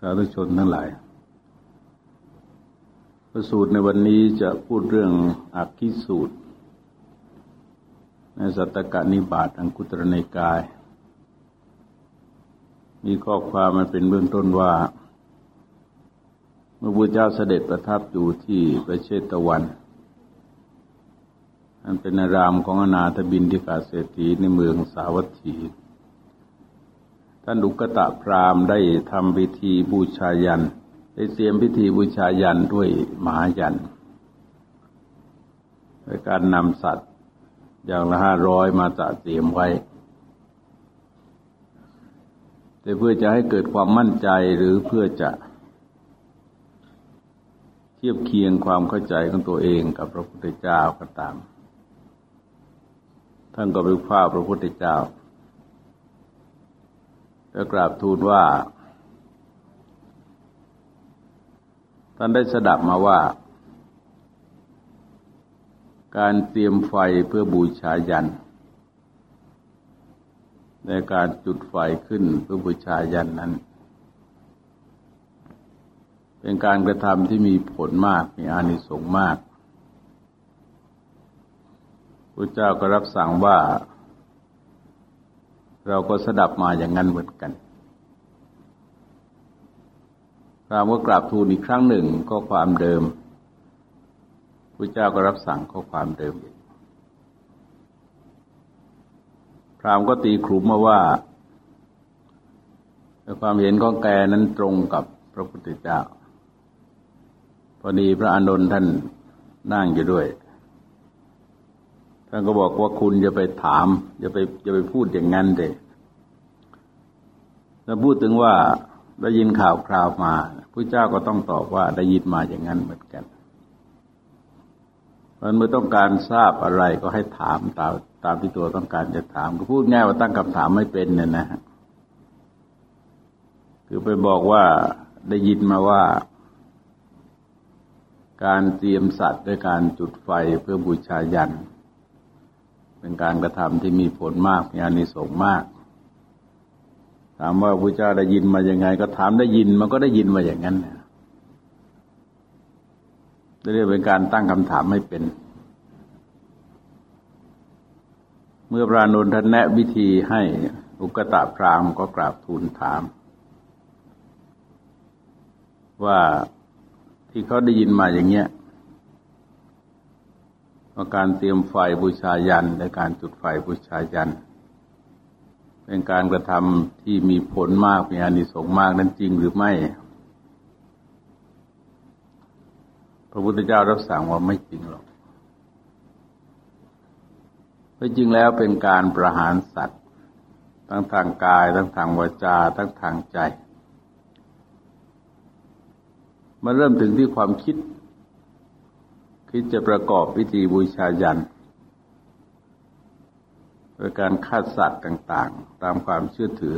สาธุชนทั้งหลายพระสูตรในวันนี้จะพูดเรื่องอักขิสูตร ในสัตตกนิบาตอังคุตรในกาย มีข้อความมันเป็นเบื้องต้นว่า เมื่อพระเจ้าเสด็จประทับอยู่ที่ประเชตวัน อันเป็นอารามของอนาถบินทิกาเศรษฐีในเมืองสาวัตถี ท่านอุกตะพรามได้ทำพิธีบูชายัน ได้เตรียมพิธีบูชายันด้วยมหายันโดยการนำสัตว์อย่างละห้าร้อยมาจัดเตรียมไว้แต่เพื่อจะให้เกิดความมั่นใจหรือเพื่อจะเทียบเคียงความเข้าใจของตัวเองกับพระพุทธเจ้าก็ตาม ท่านก็ไปฟ้าพระพุทธเจ้า แล้วกราบทูลว่า ท่านได้สดับมาว่า การเตรียมไฟเพื่อบูชายัน ในการจุดไฟขึ้นเพื่อบูชายันนั้น เป็นการกระทำที่มีผลมากมีอานิสงส์มากพระเจ้าก็รับสั่งว่า เราก็สดับมาอย่างนั้นเหมือนกันพระว่ากราบทูลอีกครั้งหนึ่งก็ความเดิมพระเจ้าก็รับสั่งข้อความเดิมอีกพรามก็ตีขลุมมาว่าความเห็นของแกนั้นตรงกับพระพุทธเจ้า พอดีพระอานนท์ท่านนั่งอยู่ด้วย ท่านก็บอกว่าคุณจะไปถามจะไปจะไปพูดอย่างนั้นเด็ถ้าพูดถึงว่าได้ยินข่าวคราวมาพระเจ้าก็ต้องตอบว่าได้ยินมาอย่างนั้นเหมือนกันมันเมื่อต้องการทราบอะไรก็ให้ถามตามตามที่ตัวต้องการจะถาม ก็พูดง่ายว่าตั้งคำถามไม่เป็นเนี่ยนะฮะคือไปบอกว่าได้ยินมาว่า การเตรียมสัตว์ด้วยการจุดไฟเพื่อบูชายันเป็นการกระทำที่มีผลมากมีอานิสงส์มาก ถามว่าพระเจ้าได้ยินมาอย่างไง ก็ถามได้ยินมันก็ได้ยินมาอย่างนั้นนะเรียกเป็นการตั้งคำถามไม่เป็น เมื่อพระนุนทนแนะวิธีให้อุกตะพรามก็กราบทูลถาม ว่าที่เขาได้ยินมาอย่างเงี้ย ว่าการเตรียมไฟบูชายันและการจุดไฟบูชายัน เป็นการกระทำที่มีผลมากมีอานิสงส์มากนั้นจริงหรือไม่ พระพุทธเจ้ารับสั่งว่าไม่จริงหรอกเพราะจริงแล้วเป็นการประหารสัตว์ ทั้งทางกาย ทั้งทางวาจา ทั้งทางใจมาเริ่มถึงที่ความคิด คิดจะประกอบพิธีบูชายันโดยการฆ่าสัตว์ต่างๆ ตามความเชื่อถือ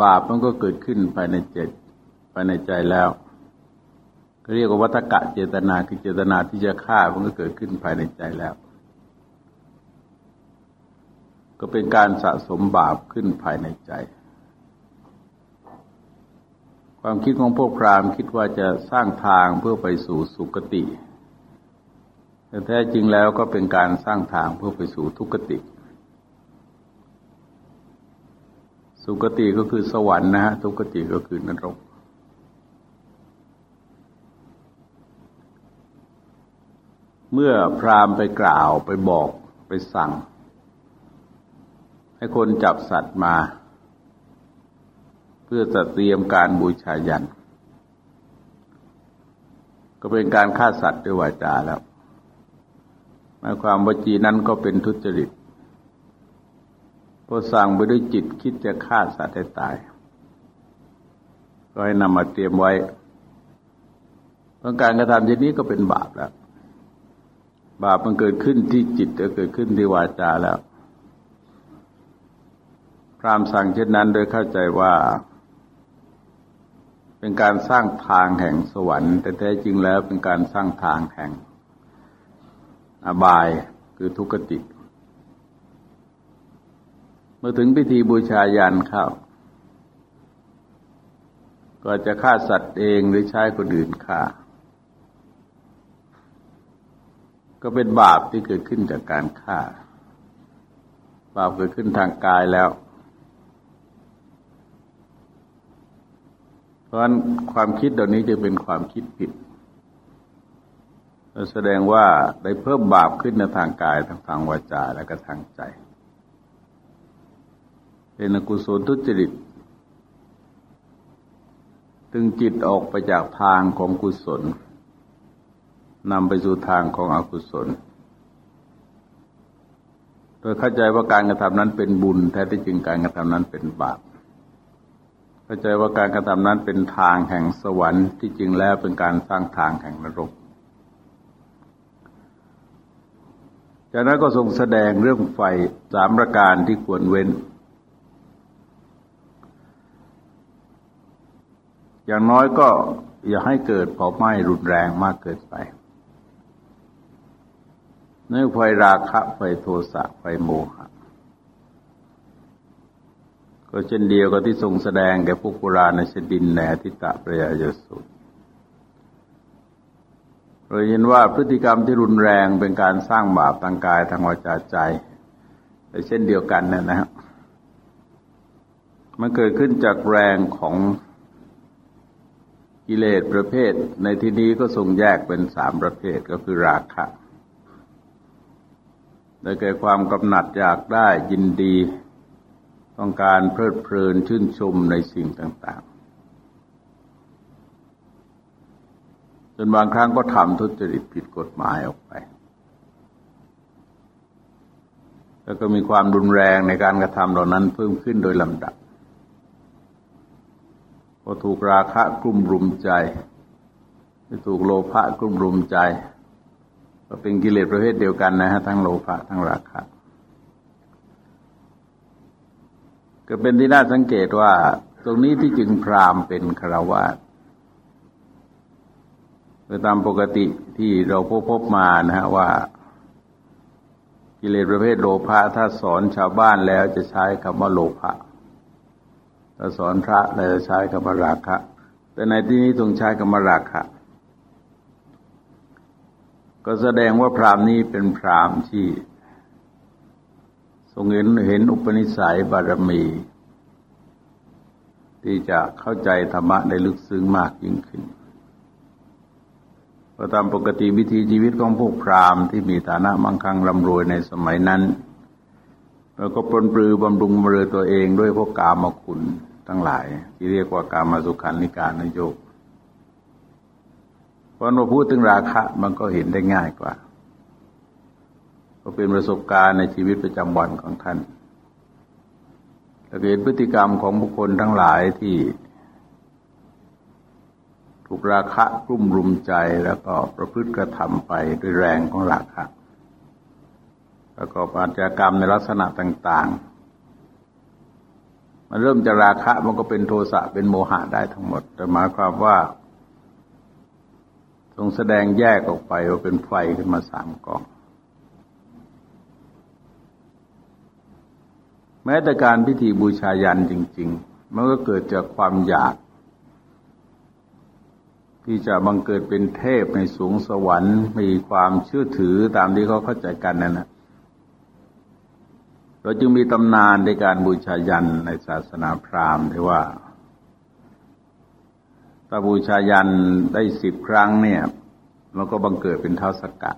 บาปมันก็เกิดขึ้นภายในเจตภายในใจแล้วเรียกว่าวัตกะเจตนาคือเจตนาที่จะฆ่ามันก็เกิดขึ้นภายในใจแล้ว ก็เป็นการสะสมบาปขึ้นภายในใจ ความคิดของพวกพราหมณ์คิดว่าจะสร้างทางเพื่อไปสู่สุคติ แต่แท้จริงแล้วก็เป็นการสร้างทางเพื่อไปสู่ทุกติ สุคติก็คือสวรรค์นะฮะทุกติก็คือนรก เมื่อพราหมณ์ไปกล่าวไปบอกไปสั่ง ให้คนจับสัตว์มา พื่อจะเตรียมการบูชายัน ก็เป็นการฆ่าสัตว์ด้วยวาจาแล้วหมายความว่าจีนั้นก็เป็นทุจริตพอสั่งไปด้วยจิตคิดจะฆ่าสัตว์ให้ตาย ก็ให้นำมาเตรียมไว้เพราะการกระทำเช่นนี้ก็เป็นบาปแล้ว บาปมันเกิดขึ้นที่จิตจะเกิดขึ้นที่วาจาแล้วพรามสั่งเช่นนั้นโดยเข้าใจว่า เป็นการสร้างทางแห่งสวรรค์ แต่แท้จริงแล้วเป็นการสร้างทางแห่งอบายคือทุกขติ เมื่อถึงพิธีบูชายันเข้า ก็จะฆ่าสัตว์เองหรือใช้คนอื่นฆ่า ก็เป็นบาปที่เกิดขึ้นจากการฆ่า บาปเกิดขึ้นทางกายแล้ว เพราะฉะนั้นความคิดเหล่านี้จะเป็นความคิดผิด แสดงว่าได้เพิ่มบาปขึ้นในทางกายทางทางวาจาและก็ทางใจ เป็นอกุศลทุจริตตึงจิตออกไปจากทางของกุศลนำไปสู่ทางของอกุศล โดยเข้าใจว่าการกระทำนั้นเป็นบุญ แท้ที่จริงการกระทำนั้นเป็นบาป เข้าใจว่าการกระทำนั้นเป็นทางแห่งสวรรค์ที่จริงแล้วเป็นการสร้างทางแห่งนรก จากนั้นก็ทรงแสดงเรื่องไฟสามประการที่ควรเว้น อย่างน้อยก็อย่าให้เกิดเผาไหม้รุนแรงมากเกินไปเนื่อไฟราคะไฟโทสะไฟโมหะ ก็เช่นเดียวกับที่ทรงแสดงแก่พวกโบราณในชดินในอธิตะประยายสุดเราเห็นว่าพฤติกรรมที่รุนแรงเป็นการสร้างบาปทางกายทางวาจาใจแต่เช่นเดียวกันนะนะครับมันเกิดขึ้นจากแรงของกิเลสประเภท ในที่นี้ก็ทรงแยกเป็นสามประเภทก็คือราคะได้แก่ความกำหนัดอยากได้ยินดี ต้องการเพลิดเพลินชื่นชมในสิ่งต่าง ๆ จนบางครั้งก็ทำทุจริตผิดกฎหมายออกไป แล้วก็มีความรุนแรงในการกระทำเหล่านั้นเพิ่มขึ้นโดยลำดับพอถูกราคะกลุ่มรุมใจถูกโลภะกลุ่มรุมใจ ก็เป็นกิเลสประเภทเดียวกันนะฮะทั้งโลภะทั้งราคะ ก็เป็นที่น่าสังเกตว่า ตรงนี้ที่จึงพรามเป็นคราวาสโดยตามปกติที่เราพบพบมานะฮะว่า กิเลสประเภทโลภะถ้าสอนชาวบ้านแล้วจะใช้คำว่าโลภะถ้าสอนพระเราจะใช้คำว่าราคะ แต่ในที่นี้ทรงใช้คำว่าราคะก็แสดงว่าพรามนี้เป็นพรามที่ รงเห็นเห็นอุปนิสัยบารมี ที่จะเข้าใจธรรมะได้ลึกซึ้งมากยิ่งขึ้นราะตามปกติวิธีชีวิตของพวกพราหมณ์ที่มีฐานะมั่งคั่งร่ำรวยในสมัยนั้นแล้วก็ปลนปลือบำรุงบริตัวเองด้วยพวกกามคุณทั้งหลาย ที่เรียกว่ากามาสุขันนิการนโยกเพราะเราพูดถึงราคะมันก็เห็นได้ง่ายกว่า ก็เป็นประสบการณ์ในชีวิตประจำวันของท่านแล้วเห็นพฤติกรรมของบุคคลทั้งหลายที่ ถูกราคะกลุ่มรุมใจแล้วก็ประพฤติกระทำไปด้วยแรงของราคะแล้วก็อาชญากรรมในลักษณะต่าง ๆมันเริ่มจากราคะมันก็เป็นโทสะเป็นโมหะได้ทั้งหมด แต่หมายความว่า ทรงแสดงแยกออกไปว่าเป็นไฟขึ้นมาสามกอง แม้แต่การพิธีบูชายันจริง ๆ มันก็เกิดจากความอยาก ที่จะบังเกิดเป็นเทพในสูงสวรรค์ มีความเชื่อถือตามที่เขาเข้าใจกันนั่นนะเราจึงมีตำนานในการบูชายันในศาสนาพราหมณ์ที่ว่าถ้าบูชายันได้สิบครั้งเนี่ย มันก็บังเกิดเป็นเท้าสกกัด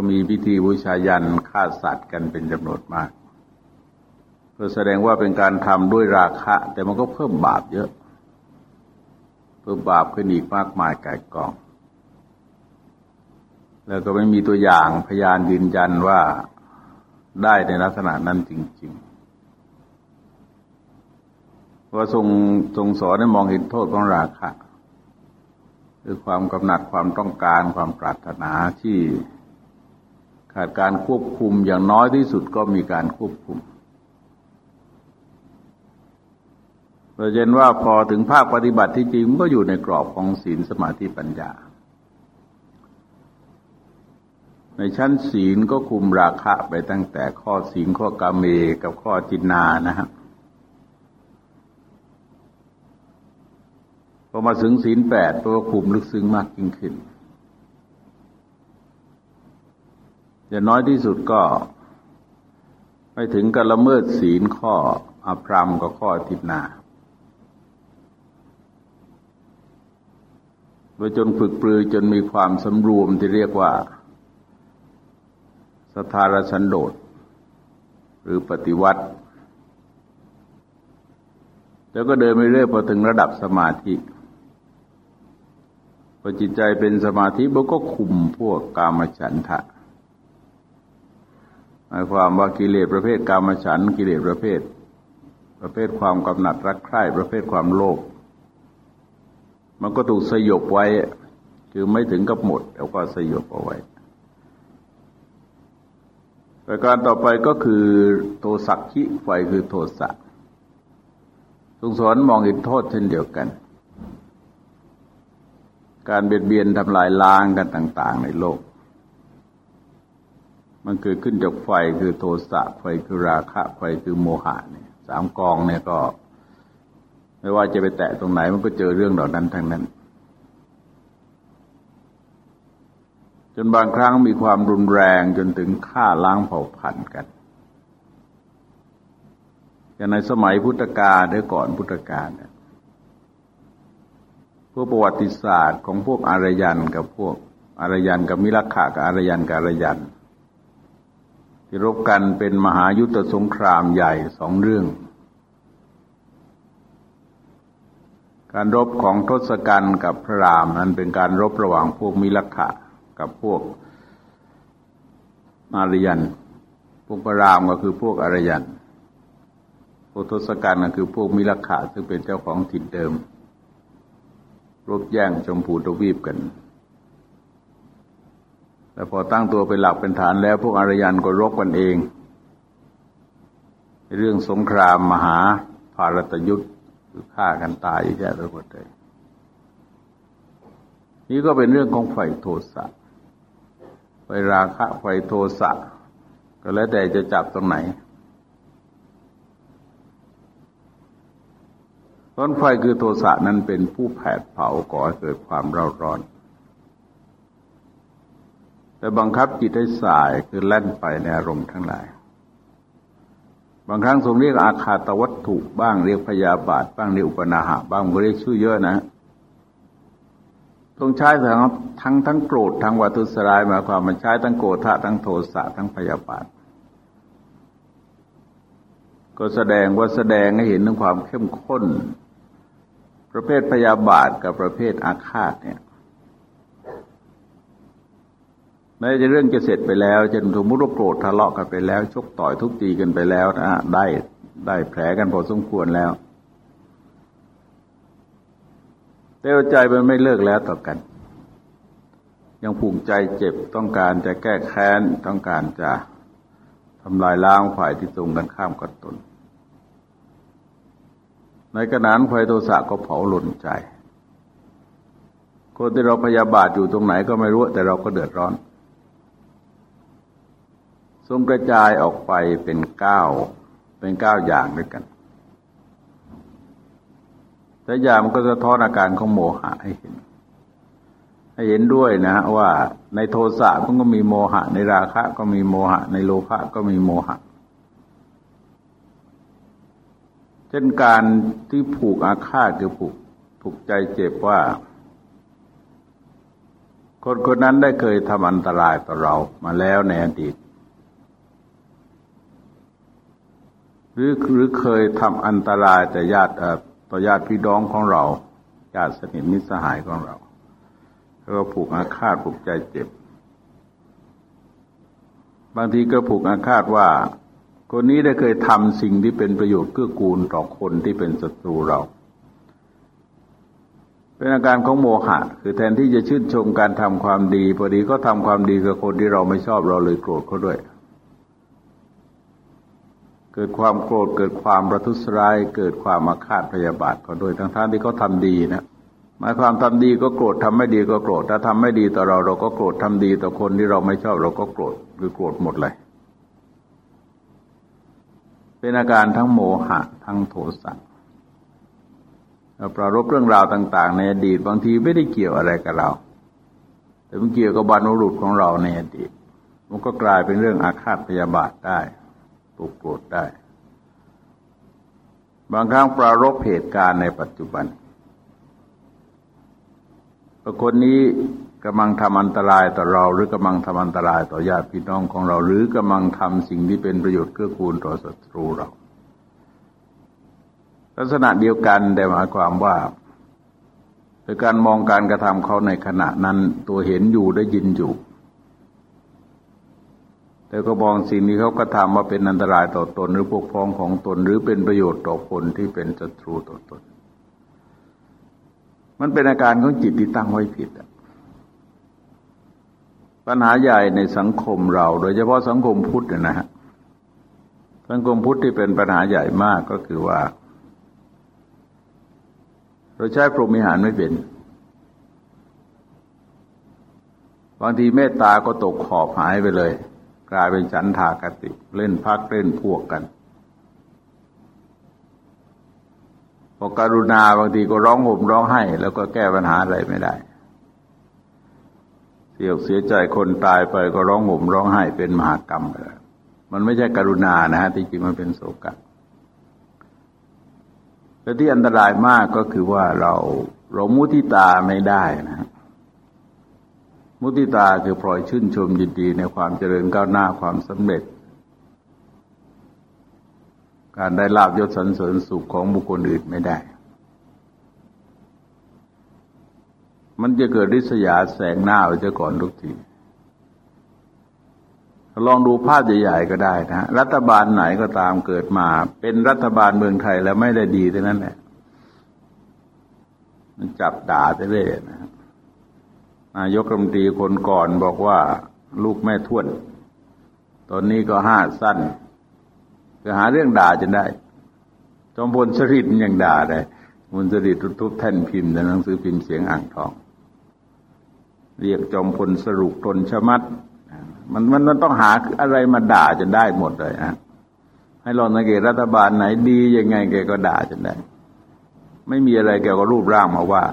ก็มีพิธีบูชายันฆ่าสัตว์กันเป็นจำนวนมาก เพื่อแสดงว่าเป็นการทำด้วยราคะ แต่มันก็เพิ่มบาปเยอะ เพิ่มบาปขึ้นอีกมากมายไก่กอง แล้วก็ไม่มีตัวอย่างพยานยืนยันว่าได้ในลักษณะนั้นจริงๆว่าทรงทรงสอนให้มองเห็นโทษของราคะ คือความกำหนัดความต้องการความปรารถนาที่ ขาดการควบคุมอย่างน้อยที่สุดก็มีการควบคุมเราเห็นว่าพอถึงภาคปฏิบัติที่จริงก็อยู่ในกรอบของศีลสมาธิปัญญา ในชั้นศีลก็คุมราคะไปตั้งแต่ข้อศีลข้อกาเมกับข้อจินนานะฮะอมาถึงศีลแปดตัวคุมลึกซึ้งมากยิ่งขึ้น อย่างน้อยที่สุดก็ ไม่ถึงกับละเมิดศีลข้ออภรรมกับข้อทิฏนาโดยจนฝึกปรือจนมีความสำรวมที่เรียกว่าสถารสันโดษหรือปฏิวัติ แล้วก็เดินไปเรื่อยพอถึงระดับสมาธิพอจิตใจเป็นสมาธิมันก็คุมพวกกามฉันทะ หมายความว่ากิเลสประเภทกามฉันกิเลสประเภท ประเภทความกำหนัดรักใคร่ประเภทความโลภมันก็ถูกสยบไว้ คือไม่ถึงกับหมดแล้วก็สยบเอาไว้ประการต่อไปก็คือโทสักขิไฟคือโทสะทรงสอนมองเห็นโทษเช่นเดียวกัน การเบียดเบียนทำลายล้างกันต่าง ๆ ในโลก มันเกิดขึ้นจากไฟคือโทสะไฟคือราคะไฟคือโมหะเนี่ยสามกองเนี่ยก็ ไม่ว่าจะไปแตะตรงไหนมันก็เจอเรื่องเหล่านั้นทั้งนั้น จนบางครั้งมีความรุนแรงจนถึงฆ่าล้างเผ่าพันธุ์กันอย่างในสมัยพุทธกาลหรือก่อนพุทธกาลเนี่ยพวกประวัติศาสตร์ของพวกอารยันกับพวกอารยันกับมิลักขะกับอารยันกับอารยัน ที่รบกันเป็นมหายุทธสงครามใหญ่สองเรื่อง การรบของทศกัณฐ์กับพระรามนั้นเป็นการรบระหว่างพวกมิลักขะกับพวกอารยัน พวกพระรามก็คือพวกอารยัน พวกทศกัณฐ์ก็คือพวกมิลักขะซึ่งเป็นเจ้าของถิ่นเดิม รบแย่งชมพูทวีปกัน แต่พอตั้งตัวเป็นหลักเป็นฐานแล้ว พวกอารยันก็รบกันเอง เรื่องสงครามมหาภารตยุทธคือฆ่ากันตายแย่ไปหมดเลยนี่ก็เป็นเรื่องของไฟโทสะไฟราคะไฟโทสะ ก็แล้วแต่จะจับตรงไหนต้นไฟคือโทสะนั้นเป็นผู้แผดเผาก่อให้เกิดความร้อนร้อน แต่บังคับจิตให้สายคือแล่นไปในอารมณ์ทั้งหลาย บางครั้งทรงเรียกอาคาตวัตถุบ้างเรียกพยาบาท บ้างเรียกอุปนาหะบ้างก็เรียกชื่อเยอะนะทรงใช้ทั้งทั้งทั้งโกรธทั้งวัตุสรายมาความมันใช้ทั้งโกรธทั้งโทสะทั้งพยาบาท ก็แสดงว่าแสดงให้เห็นถึงความเข้มข้น ประเภทพยาบาทกับประเภทอาฆาตเนี่ย แม้จะเรื่องจะเสร็จไปแล้วจะสมมติว่าโกรธทะเลาะกันไปแล้ว ชกต่อยทุกตีกันไปแล้วนะได้ได้แผลกันพอสมควรแล้วแต่ใจมันไม่เลิกแล้วต่อกัน ยังผูกใจเจ็บต้องการจะแก้แค้นต้องการจะทำลายล้างฝ่ายที่ตรงกันข้ามกับตน ในขณะนั้นไฟโทสะก็เผาหล่นใจคนที่เราพยาบาทอยู่ตรงไหนก็ไม่รู้ แต่เราก็เดือดร้อน ทรงกระจายออกไปเป็นเก้าเป็นเก้าอย่างด้วยกัน แต่อย่างมันก็จะท้อนอาการของโมหะให้เห็น ให้เห็นด้วยนะว่าในโทสะมันก็มีโมหะ ในราคะก็มีโมหะ ในโลภะก็มีโมหะ เช่นการที่ผูกอาฆาตคือผูกผูกใจเจ็บว่า คนคนนั้นได้เคยทำอันตรายต่อเรามาแล้วในอดีต รือหรือเคยทำอันตรายแต่ญาติต่อญาติพี่น้องของเราญาติสนิทมิตรสหายของเราแล้วก็ผูกอาฆาตผูกใจเจ็บ บางทีก็ผูกอาฆาตว่า คนนี้ได้เคยทำสิ่งที่เป็นประโยชน์เกื้อกูลต่อคนที่เป็นศัตรูเราเป็นอาการของโมหะ คือแทนที่จะชื่นชมการทำความดี พอดีก็ทำความดีกับคนที่เราไม่ชอบเราเลยโกรธเขาด้วย เกิดความโกรธเกิดความประทุษร้าย เกิดความมาคาดพยาบาทก็โดยทั้งท่านที่เขาทาดีนะหมายความทำดีก็โกรธทำไม่ดีก็โกรธถ้าทำไม่ดีต่อเราเราก็โกรธทำดีต่อคนที่เราไม่ชอบเราก็โกรธหรือโกรธหมดเลย เป็นอาการทั้งโมหะทั้งโทสะปรารบเรื่องราวต่าง ๆ ในอดีตบางทีไม่ได้เกี่ยวอะไรกับเรา แต่มันเกี่ยวกับบรรพบุรุษของเราในอดีตมันก็กลายเป็นเรื่องอาฆาตพยาบาทได้ ปลุกโกรธได้ บางครั้งปรารบเหตุการณ์ในปัจจุบันคนนี้กำลังทำอันตรายต่อเรา หรือกำลังทำอันตรายต่อญาติพี่น้องของเรา หรือกำลังทำสิ่งที่เป็นประโยชน์เกื้อกูลต่อศัตรูเรา ลักษณะเดียวกันแต่หมายความว่าโดยการมองการกระทำเขาในขณะนั้นตัวเห็นอยู่ได้ยินอยู่ แต่ก็มองสิ่งนี้เขาก็ทำว่าเป็นอันตรายต่อตนหรือปกพ้องของตน หรือเป็นประโยชน์ต่อคนที่เป็นศัตรูต่อตน มันเป็นอาการของจิตที่ตั้งไว้ผิดปัญหาใหญ่ในสังคมเรา โดยเฉพาะสังคมพุทธนะฮะสังคมพุทธที่เป็นปัญหาใหญ่มากก็คือว่า เราใช้พรหมิหารไม่เป็นบางทีเมตตาก็ตกขอบหายไปเลย กลายเป็นฉันทากติ เล่นพักเล่นพวกกันพอการุณาบางทีก็ร้องห่มร้องไห้ แล้วก็แก้ปัญหาอะไรไม่ได้ เสียเสียใจคนตายไปก็ร้องห่มร้องไห้เป็นมหากรรมไปแล้วมันไม่ใช่กรุณานะฮะที่จริงมันเป็นโศกะแต่ที่อันตรายมากก็คือว่าเราเรามุติตาไม่ได้นะ มุติตาคือปล่อยชื่นชมยินดีในความเจริญก้าวหน้าความสำเร็จ การได้ลาบยศสรรเสริญสุขของบุคคลอื่นไม่ได้ มันจะเกิดริษยาแสงหน้าไปจะก่อนทุกทีลองดูภาพใหญ่ๆก็ได้นะรัฐบาลไหนก็ตามเกิดมา เป็นรัฐบาลเมืองไทยแล้วไม่ได้ดีแต่นั้นแหละมันจับด่าไปเรื่อยนะ นายกรัฐมนตรีคนก่อนบอกว่าลูกแม่ทวดตอนนี้ก็ห้าสั้นจะหาเรื่องด่าจนได้ จอมพลสฤษดิ์ยังด่าได้มลสฤษดิ์ทุบแท่นพิมพ์ในหนังสือพิมพ์เสียงอ่างทอง เรียกจอมพลสรุปตนชมัดมันมันมันต้องหาอะไรมาด่าจนได้หมดเลยนะให้ลองสังเกตรัฐบาลไหนดียังไงแกก็ด่าจนได้ ไม่มีอะไรแกก็รูปร่างมาว่า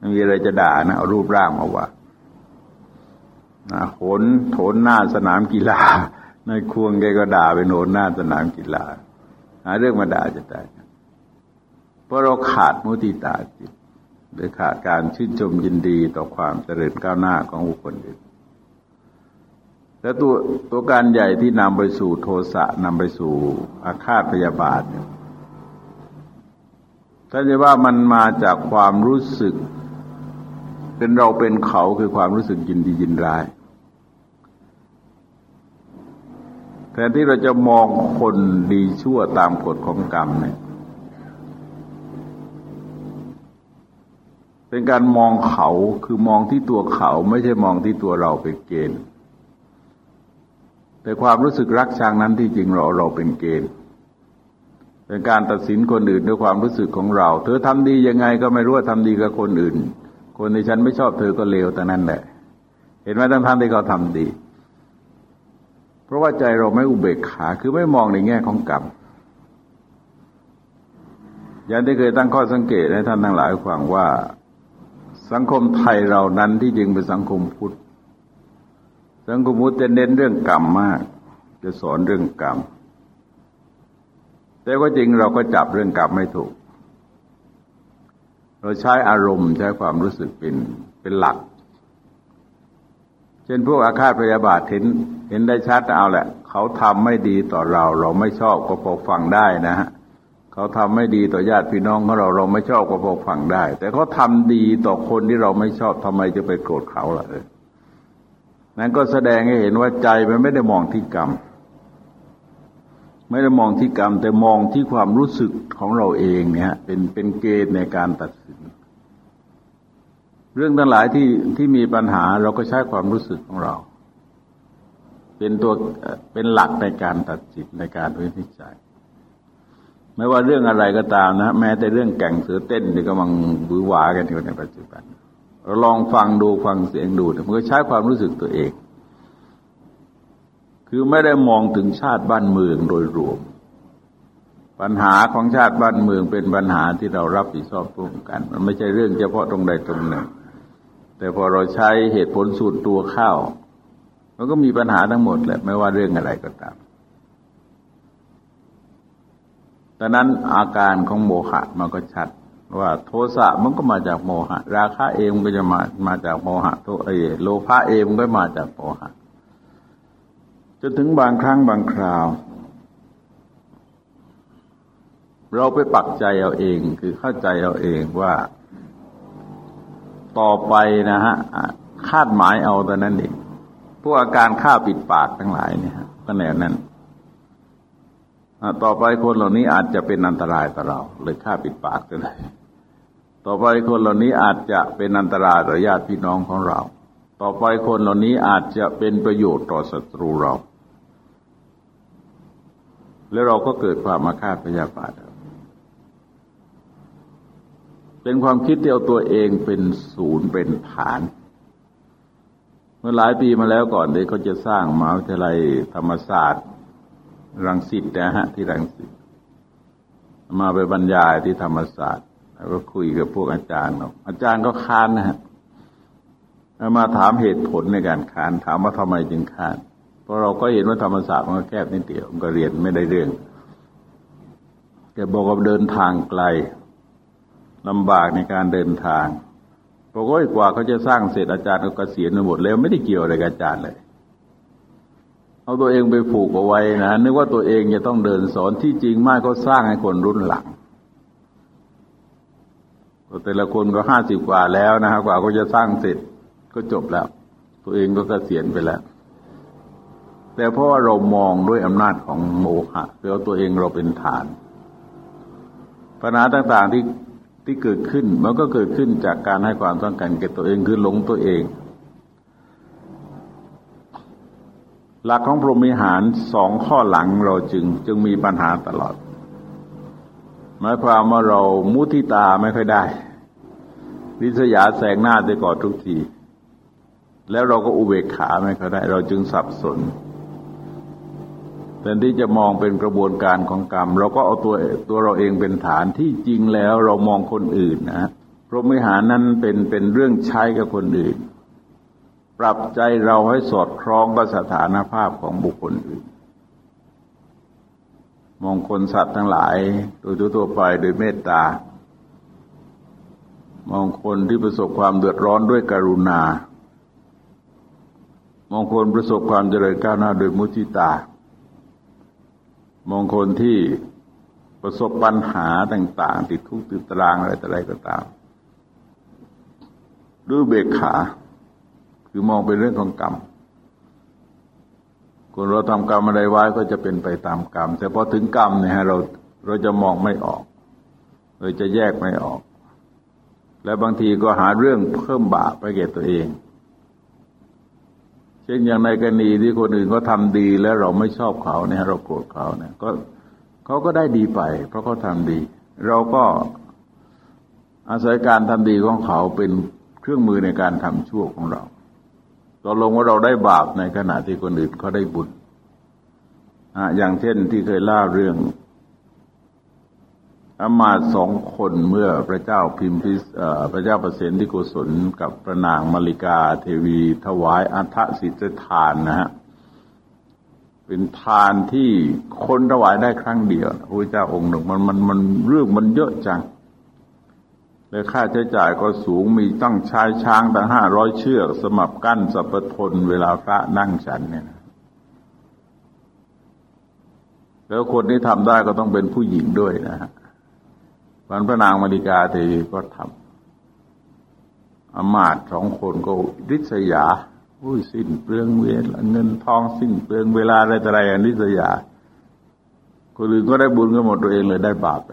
ไม่มีอะไรจะด่านะเอารูปร่างมาว่าโหนโถนหน้าสนามกีฬา ในควงแกก็ด่าไปโนนหน้าสนามกีฬาหาเรื่องมาด่าจะได้เพราะเราขาดมุติตาจิตหรือขาดการชื่นชมยินดีต่อความเจริญก้าวหน้าของบุคคลอื่นและตัวตัวการใหญ่ที่นำไปสู่โทสะนำไปสู่อาฆาตพยาบาทเนี่ยถ้าจะว่ามันมาจากความรู้สึก เป็นเราเป็นเขาคือความรู้สึกยินดียินร้ายแทนที่เราจะมองคนดีชั่วตามกฎของกรรมเนี่ย เป็นการมองเขาคือมองที่ตัวเขาไม่ใช่มองที่ตัวเราเป็นเกณฑ์ แต่ความรู้สึกรักชังนั้นที่จริงเราเราเป็นเกณฑ์ เป็นการตัดสินคนอื่นด้วยความรู้สึกของเรา เธอทำดียังไงก็ไม่รู้ว่าทำดีกับคนอื่น คนที่ฉันไม่ชอบเธอก็เลวแต่นั้นแหละ เห็นไหมทั้งท่านที่เขาทำดี เพราะว่าใจเราไม่อุเบกขาคือไม่มองในแง่ของกรรมอย่างที่เคยตั้งข้อสังเกตให้ท่านทั้งหลายฟังว่าสังคมไทยเรานั้นที่จริงเป็นสังคมพุทธ สังคมพุทธจะเน้นเรื่องกรรมมาก จะสอนเรื่องกรรม แต่ก็จริงเราก็จับเรื่องกรรมไม่ถูก เราใช้อารมณ์ใช้ความรู้สึกเป็นเป็นหลัก เช่นพวกอาฆาตพยาบาทเห็นเห็นได้ชัดเอาแหละ เขาทำไม่ดีต่อเรา เราไม่ชอบก็พอฟังได้นะฮะเขาทำไม่ดีต่อญาติพี่น้องของเราเราไม่ชอบก็พอฟังได้ แต่เขาทาดีต่อคนที่เราไม่ชอบทำไมจะไปโกรธเขาล่ะเออนั้นก็แสดงให้เห็นว่าใจมันไม่ได้มองที่กรรม ไม่ได้มองที่กรรม แต่มองที่ความรู้สึกของเราเองเนี่ยเป็นเป็นเกณฑ์ในการตัดสิน เรื่องทั้งหลายที่ที่มีปัญหาเราก็ใช้ความรู้สึกของเรา เป็นตัวเป็นหลักในการตัดสินในการวินิจฉัยไม่ว่าเรื่องอะไรก็ตามนะ แม้แต่เรื่องแก่งเสือเต้นที่กำลังบือหวากันอยู่ในปัจจุบันเราลองฟังดูฟังเสียงดูมันก็ใช้ความรู้สึกตัวเอง คือไม่ได้มองถึงชาติบ้านเมืองโดยรวม ปัญหาของชาติบ้านเมืองเป็นปัญหาที่เรารับผิดชอบร่วมกัน มันไม่ใช่เรื่องเฉพาะตรงใดตรงหนึ่ง แต่พอเราใช้เหตุผลสูตรตัวเข้ามันก็มีปัญหาทั้งหมดแหละไม่ว่าเรื่องอะไรก็ตามดังนั้นอาการของโมหะมันก็ชัดว่าโทสะมันก็มาจากโมหะ ราคะเองก็จะมามาจากโมหะโทเอโลภะเองก็มาจากโมหะ จนถึงบางครั้งบางคราว เราไปปักใจเอาเองคือเข้าใจเอาเองว่า ต่อไปนะฮะคาดหมายเอาแต่นั้นเองพวกอาการฆ่าปิดปากทั้งหลายเนี่ยก็แนวนั้นต่อไปคนเหล่านี้อาจจะเป็นอันตรายต่อเรา เลยฆ่าปิดปากเลย ต่อไปคนเหล่านี้อาจจะเป็นอันตรายต่อญาติพี่น้องของเรา ต่อไปคนเหล่านี้อาจจะเป็นประโยชน์ต่อศัตรูเรา แล้วเราก็เกิดความมาฆาพยาบาทเป็นความคิดที่เอาตัวเองเป็นศูนย์เป็นฐาน เมื่อหลายปีมาแล้วก่อนที่เขาจะสร้างมหาวิทยาลัยธรรมศาสตร์รังสิตนะฮะที่รังสิตมาไปบรรยายที่ธรรมศาสตร์ แล้วก็คุยกับพวกอาจารย์อาจารย์ก็ค้านนะฮะมาถามเหตุผลในการค้านถามว่าทำไมจึงค้าน ราะเราก็เห็นว่าธรรมศาสตร์มันก็แคบนิดเดียวมันก็เรียนไม่ได้เรื่องแกบอกว่าเดินทางไกลลำบากในการเดินทางเพราะว่ากว่าเขาจะสร้างเสร็จอาจารย์ก็เกษียณไปหมดแล้วไม่ได้เกี่ยวอะไรกับอาจารย์เลย เอาตัวเองไปผูกเอาไว้นะนึกว่าตัวเองจะต้องเดินสอนที่จริงมากก็สร้างให้คนรุ่นหลังแต่ละคนก็ห้าสิบกว่าแล้วนะฮะกว่าก็จะสร้างเสร็จก็จบแล้ว ตัวเองก็เกษียณไปแล้ว แต่เพราะว่าเรามองด้วยอำนาจของโมหะเาตัวเองเราเป็นฐานปัญหาต่าง ๆที่ที่เกิดขึ้นมันก็เกิดขึ้นจากการให้ความต้องการแก่ตัวเองคือหลงตัวเอง หลักของพรหมิหารสองข้อหลังเราจึงจึงมีปัญหาตลอด หมายความว่าเรามุทิตาไม่ค่อยได้วิสยาแสงหน้าจะก่อนทุกที แล้วเราก็อุเบกขาไม่ค่อยได้ เราจึงสับสน แต่ที่จะมองเป็นกระบวนการของกรรม เราก็เอาตัวตัวเราเองเป็นฐานที่จริงแล้วเรามองคนอื่นนะพรหมิหารนั้นเป็นเป็นเรื่องใช้กับคนอื่น ปรับใจเราให้สอดคล้องกับสถานภาพของบุคคลอื่น มองคนสัตว์ทั้งหลายโดยทั่วไปโดยเมตตามองคนที่ประสบความเดือดร้อนด้วยกรุณา มองคนประสบความเจริญก้าวหน้าโดยมุทิตา มองคนที่ประสบปัญหาต่าง ๆ ติดทุกข์ติดตารางอะไรต่ออะไรก็ตามด้วยเบกขา คือมองเป็นเรื่องของกรรมคนเราทำกรรมอะไรไว้ก็จะเป็นไปตามกรรม แต่พอถึงกรรมเนี่ยเราเราจะมองไม่ออกเราจะแยกไม่ออก และบางทีก็หาเรื่องเพิ่มบาปไปแก่ตัวเอง ช่นอย่างในกรณีที่คนอื่นก็ทำดีแล้วเราไม่ชอบเขาเนี่ยเราโกรธเขาเนี่ยก็เขาก็ได้ดีไป เพราะเขาทำดี เราก็อาศัยการทำดีของเขาเป็นเครื่องมือในการทำชั่วของเราตกลงว่าเราได้บาปในขณะที่คนอื่นเขาได้บุญอย่างเช่นที่เคยเล่าเรื่อง อามาสองคนเมื่อพระเจ้าพิมพิสพระเจ้าประเสนที่กุศลกับพระนางมาริกาเทวีถวายอัฐสิทธทานนะฮะเป็นทานที่คนถวายได้ครั้งเดียวพระเจ้าองค์หนึ่งมันมันมันเรื่องมันเยอะจังและค่าใช้จ่ายก็สูงมีตั้งชายช้างตั้งห้าร้อยเชือก สมับกั้นสัพทนเวลาพระนั่งฉันเนี่ยแล้วคนที่ทำได้ก็ต้องเป็นผู้หญิงด้วยนะฮะ วันพระนางมาริกาเทวีก็ทำอามาตสองคนก็ริษยาอุ้ยสิ้นเปลืองเวลเงินทองสิ้นเปลืองเวลาอะไรต่ออะไรอันริษยา คนอื่นก็ได้บุญกันหมดตัวเองเลยได้บาปไป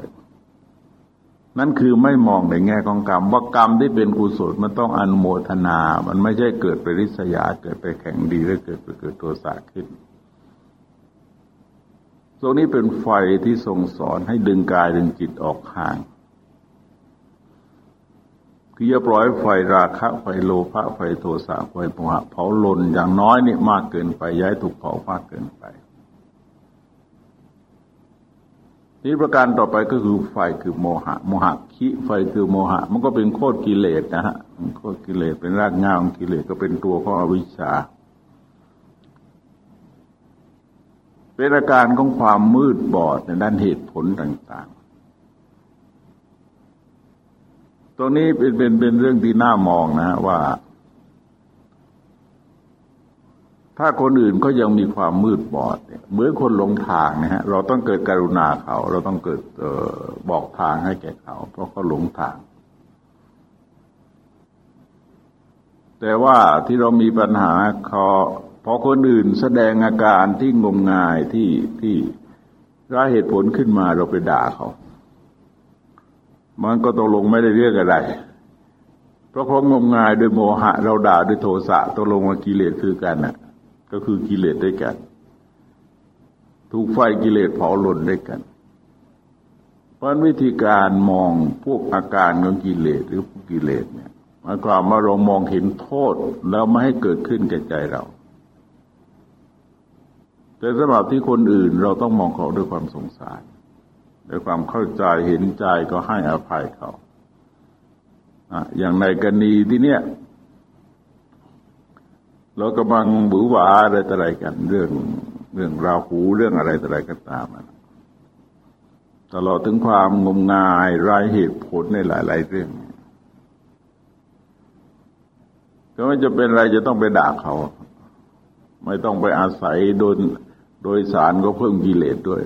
นั่นคือไม่มองในแง่ของกรรม ว่ากรรมที่เป็นกุศลมันต้องอนุโมทนา มันไม่ใช่เกิดไปริษยา เกิดไปแข่งดีหรือเกิดไปเกิดตัวสาขึ้น ตรงนี้เป็นไฟที่ทรงสอนให้ดึงกายดึงจิตออกห่าง คืออย่าปล่อยไฟราคะไฟโลภะไฟโทสะไฟโมหะเผาลนอย่างน้อยนี่มากเกินไปย้ายถูกเผามากเกินไปจที่ประการต่อไปก็คือไฟคือโมหะ โมหะคิไฟคือโมหะ มันก็เป็นโคตรกิเลสนะฮะโคตรกิเลสเป็นรากงาของกิเลสก็เป็นตัวของอวิชชา เป็นอาการของความมืดบอดในด้านเหตุผลต่างๆ ตรงนี้เป็นเป็นเป็นเรื่องที่น่ามองนะฮะว่า ถ้าคนอื่นก็ยังมีความมืดบอดเนี่ยเหมือนคนหลงทางนะฮะ เราต้องเกิดกรุณาเขา เราต้องเกิดออบอกทางให้แก่เขา เพราะเขาหลงทาง แต่ว่าที่เรามีปัญหาเขา พอคนอื่นแสดงอาการที่งมงายที่ที่ร้าเหตุผลขึ้นมาเราไปด่าเขา มันก็ตกลงไม่ได้เรื่องอะไร เพราะเขางมงายด้วยโมหะ เราด่าด้วยโทสะตกลงว่ากิเลสคือกันน่ะ ก็คือกิเลสด้วยกัน ถูกไฟกิเลสเผาหล่นด้วยกันเพราะวิธีการมองพวกอาการของกิเลสหรือพวกกิเลสเนี่ยหมายความว่าเรามองเห็นโทษแล้วไม่ให้เกิดขึ้นแก่ใจเรา แต่สำหรับที่คนอื่นเราต้องมองเขาด้วยความสงสารด้วยความเข้าใจเห็นใจก็ให้อภัยเขาอย่างในกรณีที่เนี้ยเรากำลังบือหวาอะไรต่ออะไรกัน เรื่องเรื่องราหูเรื่องอะไรต่ออะไรก็ตามตลอดถึงความงมงายรายเหตุผลในหลาย ๆ เรื่องก็ไม่จะเป็นอะไรจะต้องไปด่าเขา ไม่ต้องไปอาศัยโดน โดยสารก็เพิ่มกิเลสด้วย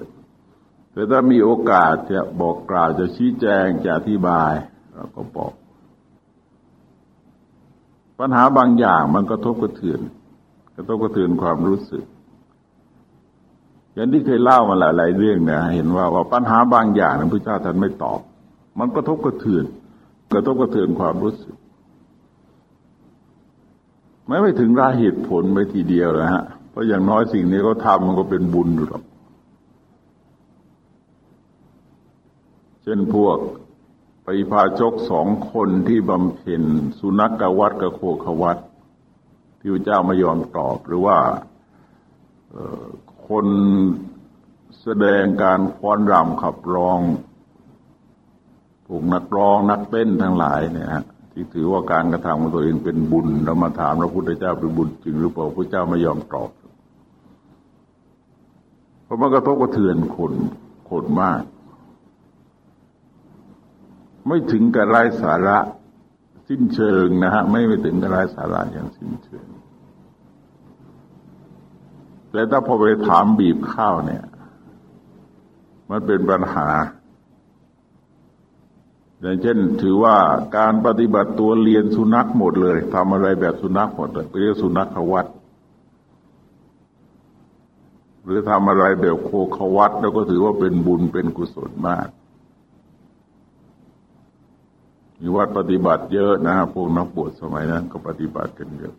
แต่ถ้ามีโอกาสจะบอกกล่าวจะชี้แจงจะอธิบายเราก็บอก ปัญหาบางอย่างมันกระทบกระเทือนกระทบกระเทือนความรู้สึก อย่างที่เคยเล่ามาหลายๆเรื่องนะเห็นว่าว่าปัญหาบางอย่างพระเจ้าท่านไม่ตอบ มันกระทบกระเทือนกระทบกระเทือนความรู้สึกไม่ไปถึงราเหตุผลไปทีเดียวนะฮะ เพราะอย่างน้อยสิ่งนี้เขาทำมันก็เป็นบุญอยู่หรอก เช่นพวกปริพาชกสองคนที่บำเพ็ญสุนัขกวัดกับโคขวัดที่พระเจ้าไม่ยอมตอบหรือว่าคนแสดงการฟ้อนรำขับร้องพวกนักร้องนักเต้นทั้งหลายเนี่ยฮะที่ถือว่าการกระทำของตัวเองเป็นบุญเรามาถามพระพุทธเจ้าเป็นบุญจริงหรือเปล่าพระเจ้าไม่ยอมตอบ ราะมันกระทบกระเทือนคนคนมาก ไม่ถึงกับไร้สาระสิ้นเชิงนะฮะ ไม่ไปถึงกับไร้สาระอย่างสิ้นเชิง แต่ถ้าพอไปถามบีบข้าวเนี่ย มันเป็นปัญหาอย่างเช่น ถือว่าการปฏิบัติตัวเรียนสุนัขหมดเลยทำอะไรแบบสุนัขหมดเลยเรียกสุนัขวัด หรือทำอะไรแบบโคขวัดแล้วก็ถือว่าเป็นบุญเป็นกุศลมากมีวัดปฏิบัติเยอะนะพวกนักบวชสมัยนั้นก็ปฏิบัติกันเยอะ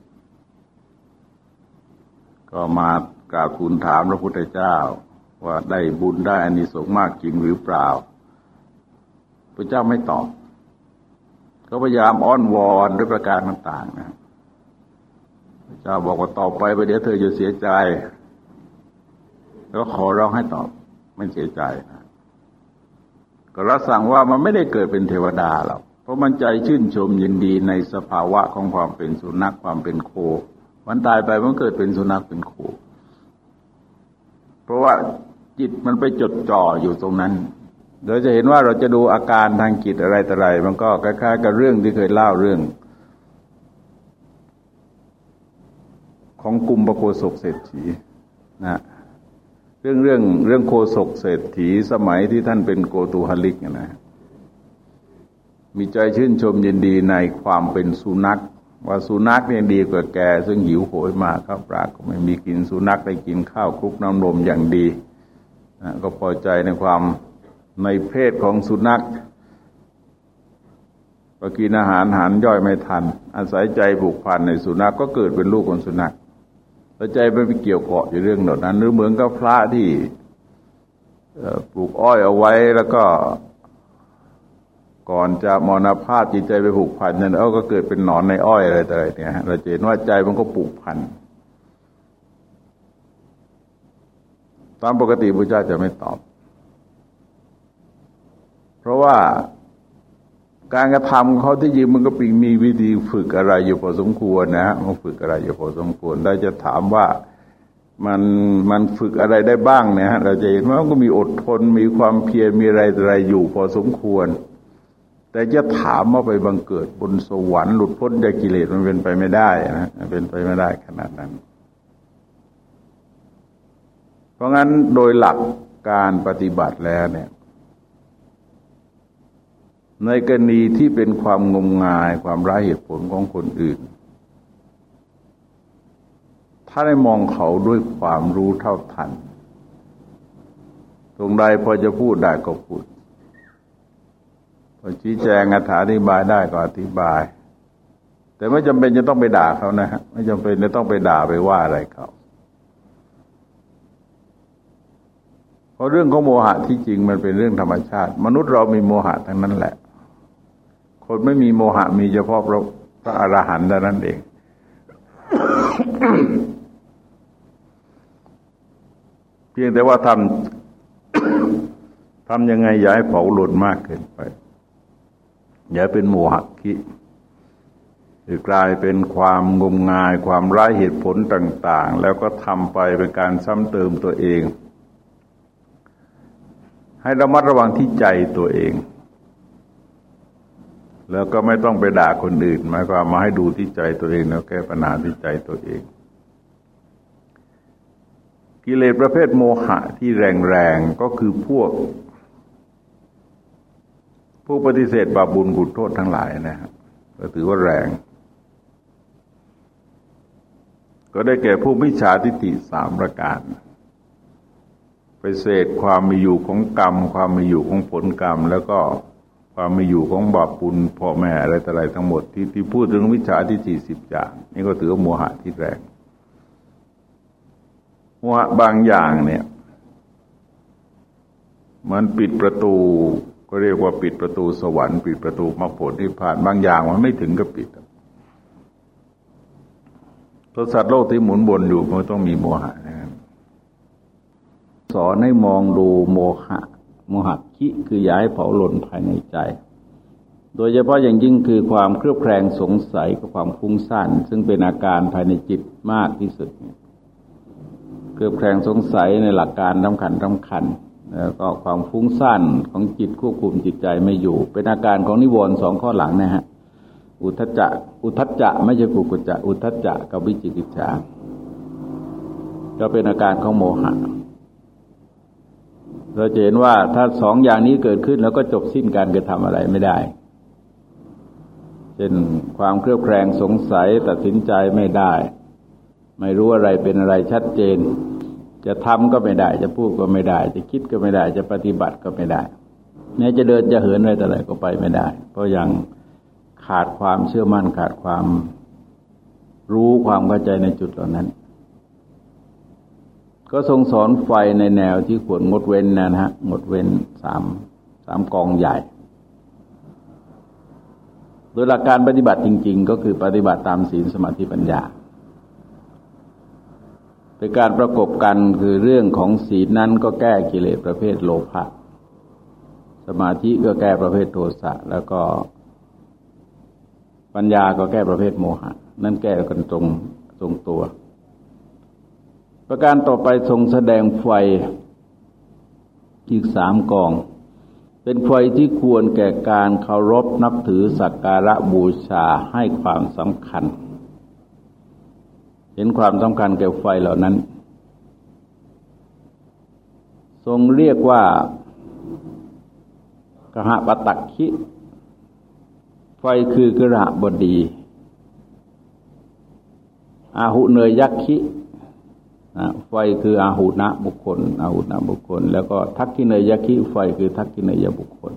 ก็มากราบทูลถามพระพุทธเจ้า ว่าได้บุญได้อานิสงส์มากจริงหรือเปล่า พระเจ้าไม่ตอบก็พยายามอ้อนวอนด้วยประการต่างๆนะพระเจ้าบอกว่าต่อไปไปเดี๋ยวเธอจะเสียใจ แล้วขอร้องให้ตอบไม่เสียใจนะก็รับสั่งว่ามันไม่ได้เกิดเป็นเทวดาหรอกเพราะมันใจชื่นชมยินดีในสภาวะของความเป็นสุนัขความเป็นโค มันตายไปมันเกิดเป็นสุนัขเป็นโค เพราะว่าจิตมันไปจดจ่ออยู่ตรงนั้นเราจะเห็นว่าเราจะดูอาการทางจิตอะไรแต่ไร มันก็คล้ายๆกับเรื่องที่เคยเล่าเรื่อง ของกลุ่มประโคศกเศรษฐีนะ เรื่องเรื่องเรื่องโคศกเศรษฐีสมัยที่ท่านเป็นโกตูฮลิกนะมีใจชื่นชมยินดีในความเป็นสุนัข ว่าสุนัขเนี่ยดีกว่าแก ซึ่งหิวโหยมากข้าวปลาก็ไม่มีกินสุนัขได้กินข้าวคลุกน้ำนมอย่างดีนะก็พอใจในความในเพศของสุนัขพอกินอาหารหารย่อยไม่ทัน อาศัยใจผูกพันในสุนัขก็เกิดเป็นลูกของสุนัข แล้วใจไม่ไปเกี่ยวเกาะอยู่เรื่องเหล่านั้น หรือเหมือนกับพระที่ปลูกอ้อยเอาไว้แล้วก็ ก่อนจะมรณภาพจิตใจไปผูกพันนั่นเอาก็เกิดเป็นหนอนในอ้อยอะไรต่ออะไรเนี่ยเราเห็นว่าใจมันก็ผูกพันตามปกติพระเจ้าจะไม่ตอบ เพราะว่า การกระทำเขาที่จริงมันก็ปีมีวิธีฝึกอะไรอยู่พอสมควรนะฮะมันฝึกอะไรอยู่พอสมควรได้จะถามว่ามันมันฝึกอะไรได้บ้างเนี่ยฮะเราจะเห็นว่ามันก็มีอดทนมีความเพียรมีอะไรอะไรอยู่พอสมควร แต่จะถามว่าไปบังเกิดบนสวรรค์หลุดพ้นจากกิเลสมันเป็นไปไม่ได้นะเป็นไปไม่ได้ขนาดนั้น เพราะงั้นโดยหลักการปฏิบัติแล้วเนี่ย ในกรณีที่เป็นความงมงายความร้ายเหตุผลของคนอื่น ถ้าได้มองเขาด้วยความรู้เท่าทัน ตรงใดพอจะพูดได้ก็พูด พอชี้แจงอธิบายได้ก็อธิบาย แต่ไม่จำเป็นจะต้องไปด่าเขานะฮะไม่จำเป็นจะต้องไปด่าไปว่าอะไรเขาเพราะเรื่องของโมหะที่จริงมันเป็นเรื่องธรรมชาติ มนุษย์เรามีโมหะทั้งนั้นแหละ คนไม่มีโมหะมีเฉพาะพระพระอรหันต์เท่านั้นเอง เพียงแต่ว่าทำทำยังไงอย่าให้เผาหลุดมากเกินไป อย่าเป็นโมหะคิคือกลายเป็นความงมงายความร้ายเหตุผลต่าง ๆ แล้วก็ทำไปเป็นการซ้ำเติมตัวเอง ให้ระมัดระวังที่ใจตัวเอง แล้วก็ไม่ต้องไปด่าคนอื่นหมายความมาให้ดูที่ใจตัวเองแล้วแก้ปัญหาที่ใจตัวเอง กิเลสประเภทโมหะที่แรงๆก็คือพวก ผู้ปฏิเสธบาปบุญกุศโทษทั้งหลายนะครับก็ถือว่าแรง ก็ได้แก่ผู้มิจฉาทิฏฐิสามประการไปเสดความมีอยู่ของกรรม ความมีอยู่ของผลกรรมแล้วก็ ความมีอยู่ของบาปปุลพ่อแม่อะไรต่ออะไรทั้งหมดที่ที่พูดถึงวิชาที่สี่สิบอย่างนี่ก็ถือว่าโมหะที่แรงโมหะบางอย่างเนี่ย มันปิดประตู ก็เรียกว่าปิดประตูสวรรค์ปิดประตูมรรคผลที่ผ่านบางอย่างมันไม่ถึงกับปิดตัวสัตว์โลกที่หมุนวนอยู่มันต้องมีโมหะนะครับสอนให้มองดูโมหะ โมหะ คิคืออย้ายเผาหล่นภายในใจ โดยเฉพาะอย่างยิ่งคือความเครือบแคลงสงสัยกับความฟุ้งซ่านซึ่งเป็นอาการภายในจิตมากที่สุดเครือบแคลงสงสัยในหลักการสำคัญสำคัญแล้วก็ความฟุ้งซ่านของจิตควบคุมจิตใจไม่อยู่ เป็นอาการของนิวรณ์สองข้อหลังนะฮะอุทจจะอุทจจะไม่ใช่กุกุจจะอุทจจะกับวิจิกิจฉาก็เป็นอาการของโมหะ เราจะเห็นว่าถ้าสองอย่างนี้เกิดขึ้นแล้วก็จบสิ้นการกระทำอะไรไม่ได้เช่นความเครือบแคลงสงสัยตัดสินใจไม่ได้ ไม่รู้อะไรเป็นอะไรชัดเจน จะทำก็ไม่ได้ จะพูดก็ไม่ได้ จะคิดก็ไม่ได้ จะปฏิบัติก็ไม่ได้แม้จะเดินจะเหินอะไรแต่อะไรก็ไปไม่ได้ เพราะยังขาดความเชื่อมั่นขาดความรู้ความเข้าใจในจุดเหล่านั้น ก็ทรงสอนไฟในแนวที่ควรงดเว้นนะฮะงดเว้นสามสามกองใหญ่ โดยหลักการปฏิบัติจริง ๆ ก็คือปฏิบัติตามศีลสมาธิปัญญาเป็นการประกบกันคือเรื่องของศีลนั้นก็แก้กิเลสประเภทโลภะสมาธิก็แก้ประเภทโทสะแล้วก็ปัญญาก็แก้ประเภทโมหะ นั่นแก้กันตรงตรงตัว ประการต่อไปทรงแสดงไฟอีกสามกอง เป็นไฟที่ควรแก่การเคารพนับถือสักการะบูชาให้ความสำคัญ เห็นความสำคัญแก่ไฟเหล่านั้น ทรงเรียกว่ากหปตักคิไฟคือกระบดี อาหุเนยยักคิ ไฟคืออาหุนะบุคคล อาหุนะบุคคล แล้วก็ทักกินยยคิไฟคือทักกินยบุคคล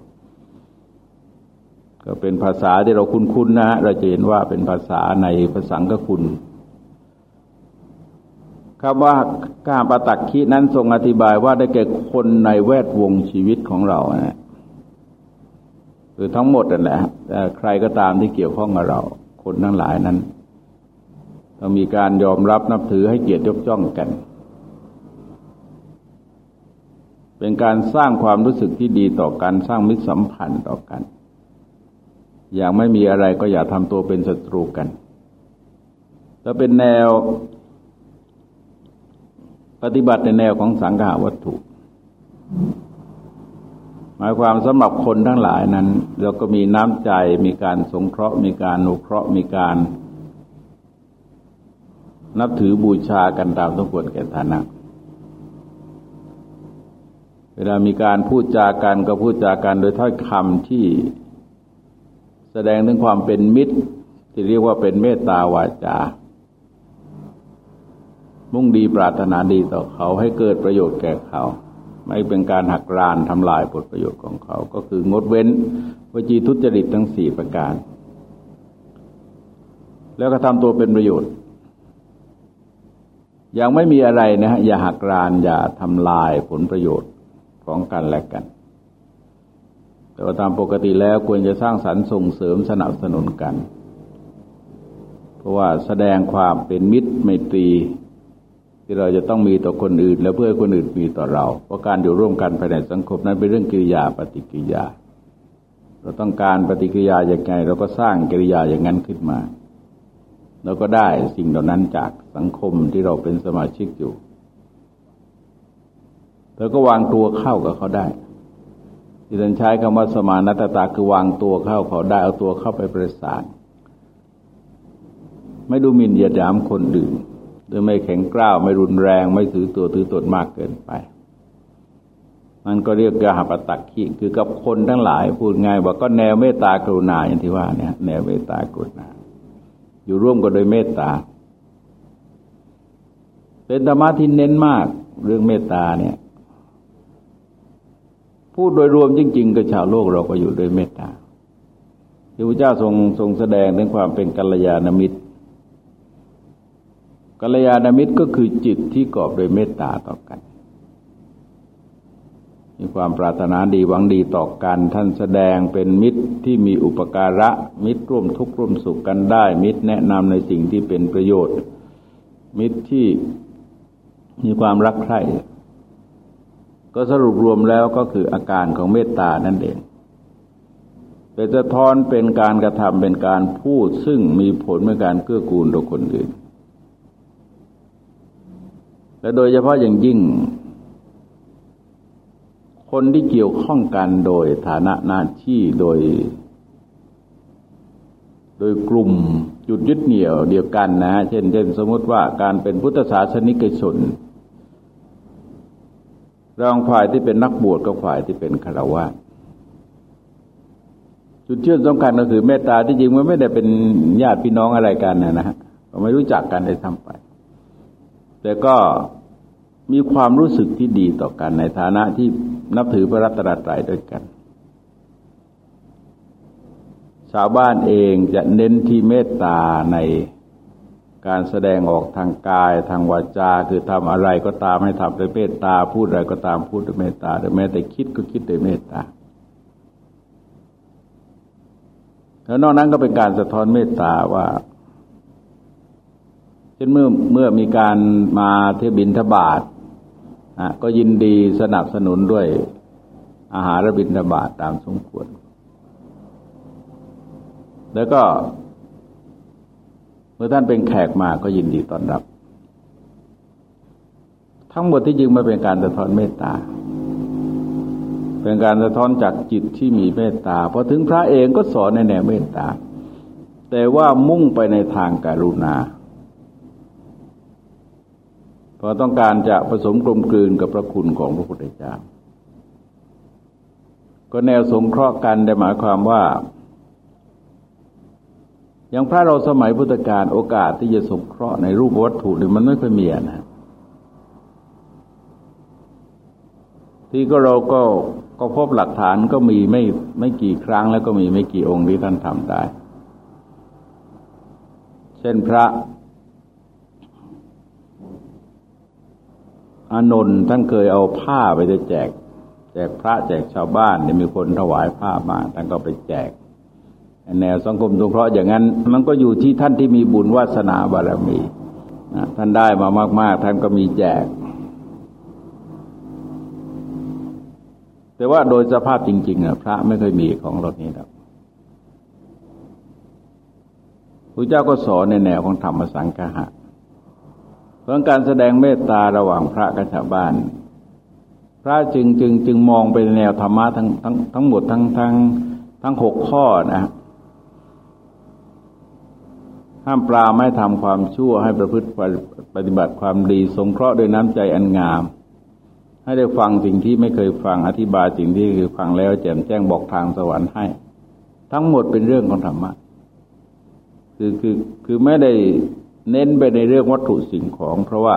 ก็เป็นภาษาที่เราคุ้นๆนะฮะเราจะเห็นว่าเป็นภาษาในภาษาก็คุณคำว่าก้าปตักขีนั้นทรงอธิบายว่าได้แก่คนในแวดวงชีวิตของเรานะคือทั้งหมดนั่นแหละใครก็ตามที่เกี่ยวข้องกับเรา คนทั้งหลายนั้น ต้องมีการยอมรับนับถือให้เกียรติยกจ้องกัน เป็นการสร้างความรู้สึกที่ดีต่อกันสร้างมิตรสัมพันธ์ต่อกัน อย่างไม่มีอะไรก็อย่าทำตัวเป็นศัตรูกันจะเป็นแนวปฏิบัติในแนวของสังฆาวัตถุ หมายความสำหรับคนทั้งหลายนั้น เราก็มีน้ำใจมีการสงเคราะห์ มีการนุเคราะห์มีการ นับถือบูชากันตามสมควรแก่ฐานะเวลามีการพูดจากันก็พูดจากันโดยถ้อยคำที่แสดงถึงความเป็นมิตร ที่เรียกว่าเป็นเมตตาวาจา มุ่งดีปรารถนาดีต่อเขาให้เกิดประโยชน์แก่เขา ไม่เป็นการหักรานทำลายผลประโยชน์ของเขา ก็คืองดเว้นวจีทุจริตทั้งสี่ประการ แล้วก็ทำตัวเป็นประโยชน์ ยังไม่มีอะไรนะฮะอย่าหักราน อย่าทำลายผลประโยชน์ของกันและกัน แต่ว่าตามปกติแล้วควรจะสร้างสรรค์ส่งเสริมสนับสนุนกัน เพราะว่าแสดงความเป็นมิตรไมตรีที่เราจะต้องมีต่อคนอื่น และเพื่อคนอื่นมีต่อเรา เพราะการอยู่ร่วมกันภายในสังคมนั้นเป็นเรื่องกิริยาปฏิกิริยา เราต้องการปฏิกิริยาอย่างไงเราก็สร้างกิริยาอย่างนั้นขึ้นมา แล้วก็ได้สิ่งเหล่านั้นจากสังคมที่เราเป็นสมาชิกอยู่เธอก็วางตัวเข้ากับเขาได้ ที่ท่านใช้คำว่าสมานัตตาคือวางตัวเข้าเขาได้เอาตัวเข้าไปประสาน ไม่ดูหมิ่นเหยียดหยามคนอื่นโดยไม่แข็งกร้าวไม่รุนแรง ไม่ถือตัวถือตนมากเกินไป มันก็เรียกกาหปตักขีคือกับคนทั้งหลายพูดง่ายว่าก็แนวเมตตากรุณาอย่างที่ว่าเนี่ยแนวเมตตากรุณา อยู่ร่วมกันโดยเมตตา เป็นธรรมะที่เน้นมากเรื่องเมตตาเนี่ย พูดโดยรวมจริง ๆ กับชาวโลกเราก็อยู่ด้วยเมตตาที่พระเจ้าทรงทรงแสดงถึงความเป็นกัลยาณมิตร กัลยาณมิตรก็คือจิตที่กอบโดยเมตตาต่อกัน มีความปรารถนาดีหวังดีต่อกัน ท่านแสดงเป็นมิตรที่มีอุปการะ มิตรร่วมทุกข์ร่วมสุขกันได้ มิตรแนะนำในสิ่งที่เป็นประโยชน์ มิตรที่มีความรักใคร่ก็สรุปรวมแล้วก็คืออาการของเมตตานั่นเองเป็นสะท้อนเป็นการกระทำเป็นการพูดซึ่งมีผลในการเกื้อกูลต่อคนอื่น และโดยเฉพาะอย่างยิ่ง คนที่เกี่ยวข้องกันโดยฐานะหน้าที่โดย โดยกลุ่มจุดยึดเหนี่ยวเดียวกันนะ เช่น เช่น สมมติว่าการเป็นพุทธศาสนิกชนรองฝ่ายที่เป็นนักบวชกับฝ่ายที่เป็นฆราวาสจุดเชื่อมสำคัญก็คือเมตตาที่จริงมันไม่ได้เป็นญาติพี่น้องอะไรกันนะนะฮะไม่รู้จักกันได้ทำไป แต่ก็มีความรู้สึกที่ดีต่อกันในฐานะที่ นับถือพระรัตนตรัยด้วยกัน ชาวบ้านเองจะเน้นที่เมตตาในการแสดงออกทางกายทางวาจา คือทำอะไรก็ตามให้ทำด้วยเมตตา พูดอะไรก็ตามพูดด้วยเมตตาแต่แม้แต่คิดก็คิดด้วยเมตตาแล้วนอกนั้นก็เป็นการสะท้อนเมตตาว่าเช่นเมื่อเมื่อมีการมาเที่ยวบินทบาท ก็ยินดีสนับสนุนด้วยอาหารบิณฑบาตตามสมควร แล้วก็ เมื่อท่านเป็นแขกมาก็ยินดีต้อนรับ ทั้งหมดที่จริงมาเป็นการสะท้อนเมตตา เป็นการสะท้อนจากจิตที่มีเมตตาพอถึงพระเองก็สอนในแนวเมตตา แต่ว่ามุ่งไปในทางการุณา เพราต้องการจะผสมกลมกลืนกับพระคุณของพระพุทธเจ้า ก็แนวสงเคราะห์กันได้หมายความว่า อย่างพระเราสมัยพุทธกาลโอกาสที่จะสงเคราะห์ในรูปวัตถุนี่มันไม่ค่อยมีนะที่ก็เราก็ก็พบหลักฐานก็มีไม่ไม่กี่ครั้งแล้วก็มีไม่กี่องค์ที่ท่านทำได้ เช่นพระ อานนท์ท่านเคยเอาผ้าไปจะแจก แจกพระแจกชาวบ้านเนี่ยมีคนถวายผ้ามาท่านก็ไปแจกแนวสังคมสงเคราะห์อย่างนั้น มันก็อยู่ที่ท่านที่มีบุญวาสนาบารมีท่านได้มามาก ๆ ท่านก็มีแจก แต่ว่าโดยสภาพจริงๆอะพระไม่เคยมีของรถนี้ครับพระเจ้าก็สอนในแนวของธรรมสังฆะ เพราะการแสดงเมตตาระหว่างพระกับชาวบ้าน พระจึงจึงจึงมองไปแนวธรรมะทั้งทั้งทั้งหมดทั้งทั้งทั้งหกข้อนะห้ามปลาไม่ทำความชั่วให้ประพฤติปฏิบัติความดี สงเคราะห์ด้วยน้ำใจอันงาม ให้ได้ฟังสิ่งที่ไม่เคยฟังอธิบายสิ่งที่คือฟังแล้ว แจ่มแจ้งบอกทางสวรรค์ให้ ทั้งหมดเป็นเรื่องของธรรมะคือคือคือไม่ได้ เน้นไปในเรื่องวัตถุสิ่งของ เพราะว่า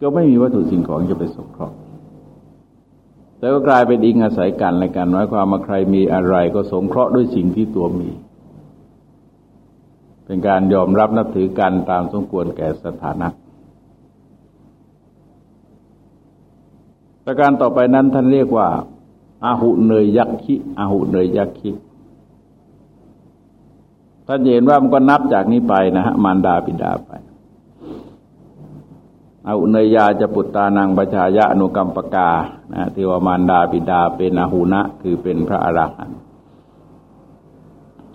ก็ไม่มีวัตถุสิ่งของจะไปสงเคราะห์แต่ก็กลายเป็นอิงอาศัยกันและกันหมายความว่าใครมีอะไรก็สงเคราะห์ด้วยสิ่งที่ตัวมี เป็นการยอมรับนับถือกันตามสมควรแก่สถานะประการต่อไปนั้นท่านเรียกว่าอาหุเนยยักขิอาหุเนยยักขิ ท่านเห็นว่ามันก็นับจากนี้ไปนะฮะมารดาปิดาไปอาหุเนยาจะปุตตานังประชายะอนุกรรมปกานะที่ว่ามารดาปิดาเป็นอาหุนะคือเป็นพระอรหันต์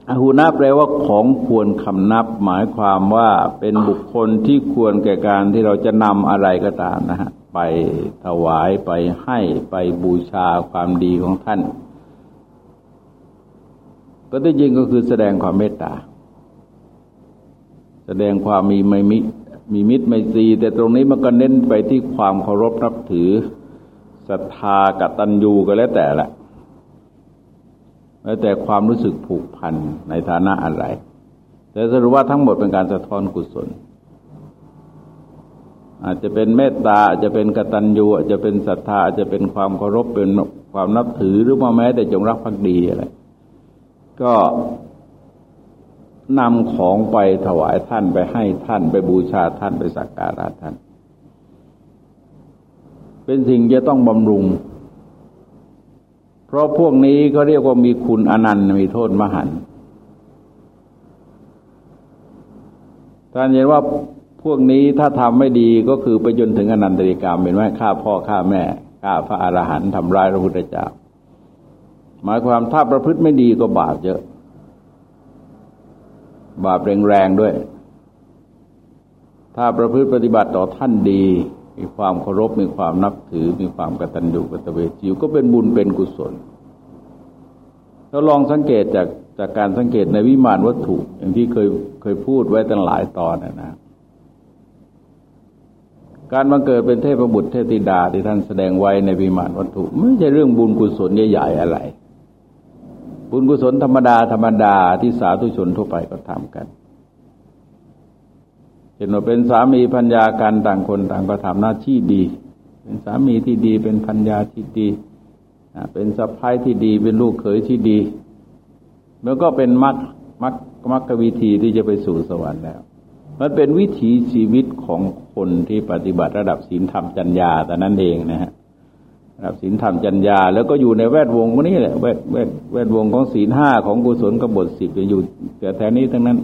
อาหุนะแปลว่าของควรคำนับ หมายความว่าเป็นบุคคลที่ควรแก่การที่เราจะนำอะไรก็ตามนะฮะไปถวายไปให้ไปบูชาความดีของท่าน ก็ที่จริงก็คือแสดงความเมตตา แสดงความมีไม่มิมีมิตรไม่ซีแต่ตรงนี้มันก็เน้นไปที่ความเคารพนับถือศรัทธากตัญญูก็แล้วแต่ละแล้วแต่ความรู้สึกผูกพันในฐานะอะไร แต่สรุปว่าทั้งหมดเป็นการสะท้อนกุศล อาจจะเป็นเมตตาอาจจะเป็นกตัญญูอาจจะเป็นศรัทธาอาจจะเป็นความเคารพเป็นความนับถือหรือว่าแม้แต่จงรักภักดีอะไร ก็นำของไปถวายท่านไปให้ท่านไปบูชาท่านไปสักการะท่าน เป็นสิ่งจะต้องบำรุง เพราะพวกนี้ก็เรียกว่ามีคุณอนันต์มีโทษมหันท่านเห็นว่าพวกนี้ถ้าทำไม่ดีก็คือไปจนถึงอนันตริกรรมเป็นว่าฆ่าพ่อฆ่าแม่ฆ่าพระอรหันต์ทำร้ายพระพุทธเจ้า หมายความถ้าประพฤติไม่ดีก็บาปเยอะ บาปแรงๆด้วย ถ้าประพฤติปฏิบัติต่อท่านดี มีความเคารพมีความนับถือ มีความกตัญญูกตเวทีก็เป็นบุญเป็นกุศลเราลองสังเกตจากจากการสังเกตในวิมานวัตถุ อย่างที่เคยเคยพูดไว้ตั้งหลายตอนนะนะการบังเกิดเป็นเทพบุตรเทพธิดาที่ท่านแสดงไว้ในวิมานวัตถุ ไม่ใช่เรื่องบุญกุศลใหญ่ๆอะไร บุญกุศลธรรมดาธรรมดาที่สาธุชนทั่วไปก็ทำกันเห็นว่าเป็นสามีพัญญากันต่างคนต่างก็ทำหน้าที่ดี เป็นสามีที่ดีเป็นพัญญาที่ดี เป็นสะพ้ายที่ดี เป็นลูกเขยที่ดีแล้วก็เป็นมรรคมรรคมรรควิธีที่จะไปสู่สวรรค์แล้ว มันเป็นวิถีชีวิตของคนที่ปฏิบัติระดับศีลธรรมจัญญาแต่นั้นเองนะฮะ รับศีลธรรมจัญญา แล้วก็อยู่ในแวดวงนี้แหละแวดแวดแวดวงของศีลห้าของกุศลกบฏสิบอยู่แต่แถวนี้ทั้งนั้น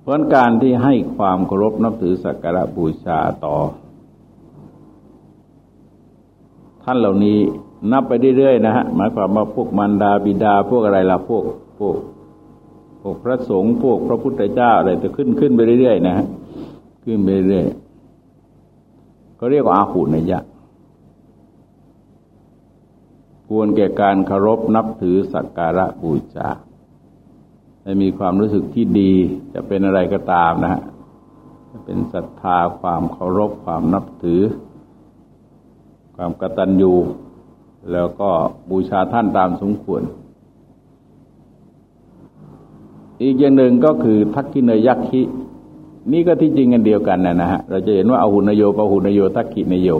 เพราะการที่ให้ความเคารพนับถือสักการะบูชาต่อ ท่านเหล่านี้นับไปเรื่อยๆนะฮะหมายความว่าพวกมารดาบิดาพวกอะไรล่ะพวกพวกพวกพระสงฆ์พวกพระพุทธเจ้าอะไรจะขึ้นขึ้นไปเรื่อยๆนะฮะขึ้นไปเรื่อย ก็เรียกว่าอาหุนยะ ควรแก่การเคารพนับถือสักการะบูชาให้มีความรู้สึกที่ดีจะเป็นอะไรก็ตามนะฮะจะเป็นศรัทธาความเคารพความนับถือ ความกตัญญูแล้วก็บูชาท่านตามสมควร อีกอย่างหนึ่งก็คือทักกินยักษิ นี่ก็ที่จริงกันเดียวกันนะนะฮะเราจะเห็นว่าอาหุนโยปหุนโยทักขินโย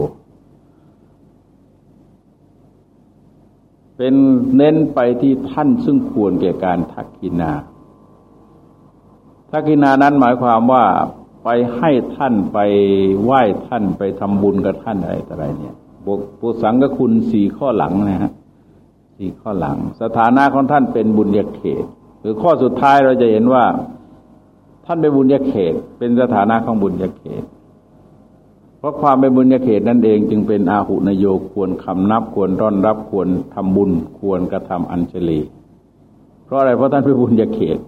เป็นเน้นไปที่ท่านซึ่งควรแก่การทักกินาทักกินานั้นหมายความว่าไปให้ท่านไปไหว้ท่านไปทำบุญกับท่านอะไรต่ออะไรเนี่ยบุสังกคุณสี่ข้อหลังนะฮะสี่ข้อหลัง สถานะของท่านเป็นบุญญาเขตหรือข้อสุดท้ายเราจะเห็นว่า ท่านเป็นบุญญาเขต เป็นสถานะของบุญญาเขต เพราะความเป็นบุญญาเขตนั่นเองจึงเป็นอาหุนโยควรคำนับควรต้อนรับควรทำบุญควรกระทำอัญเชลี เพราะอะไรเพราะท่านเป็นบุญญาเขต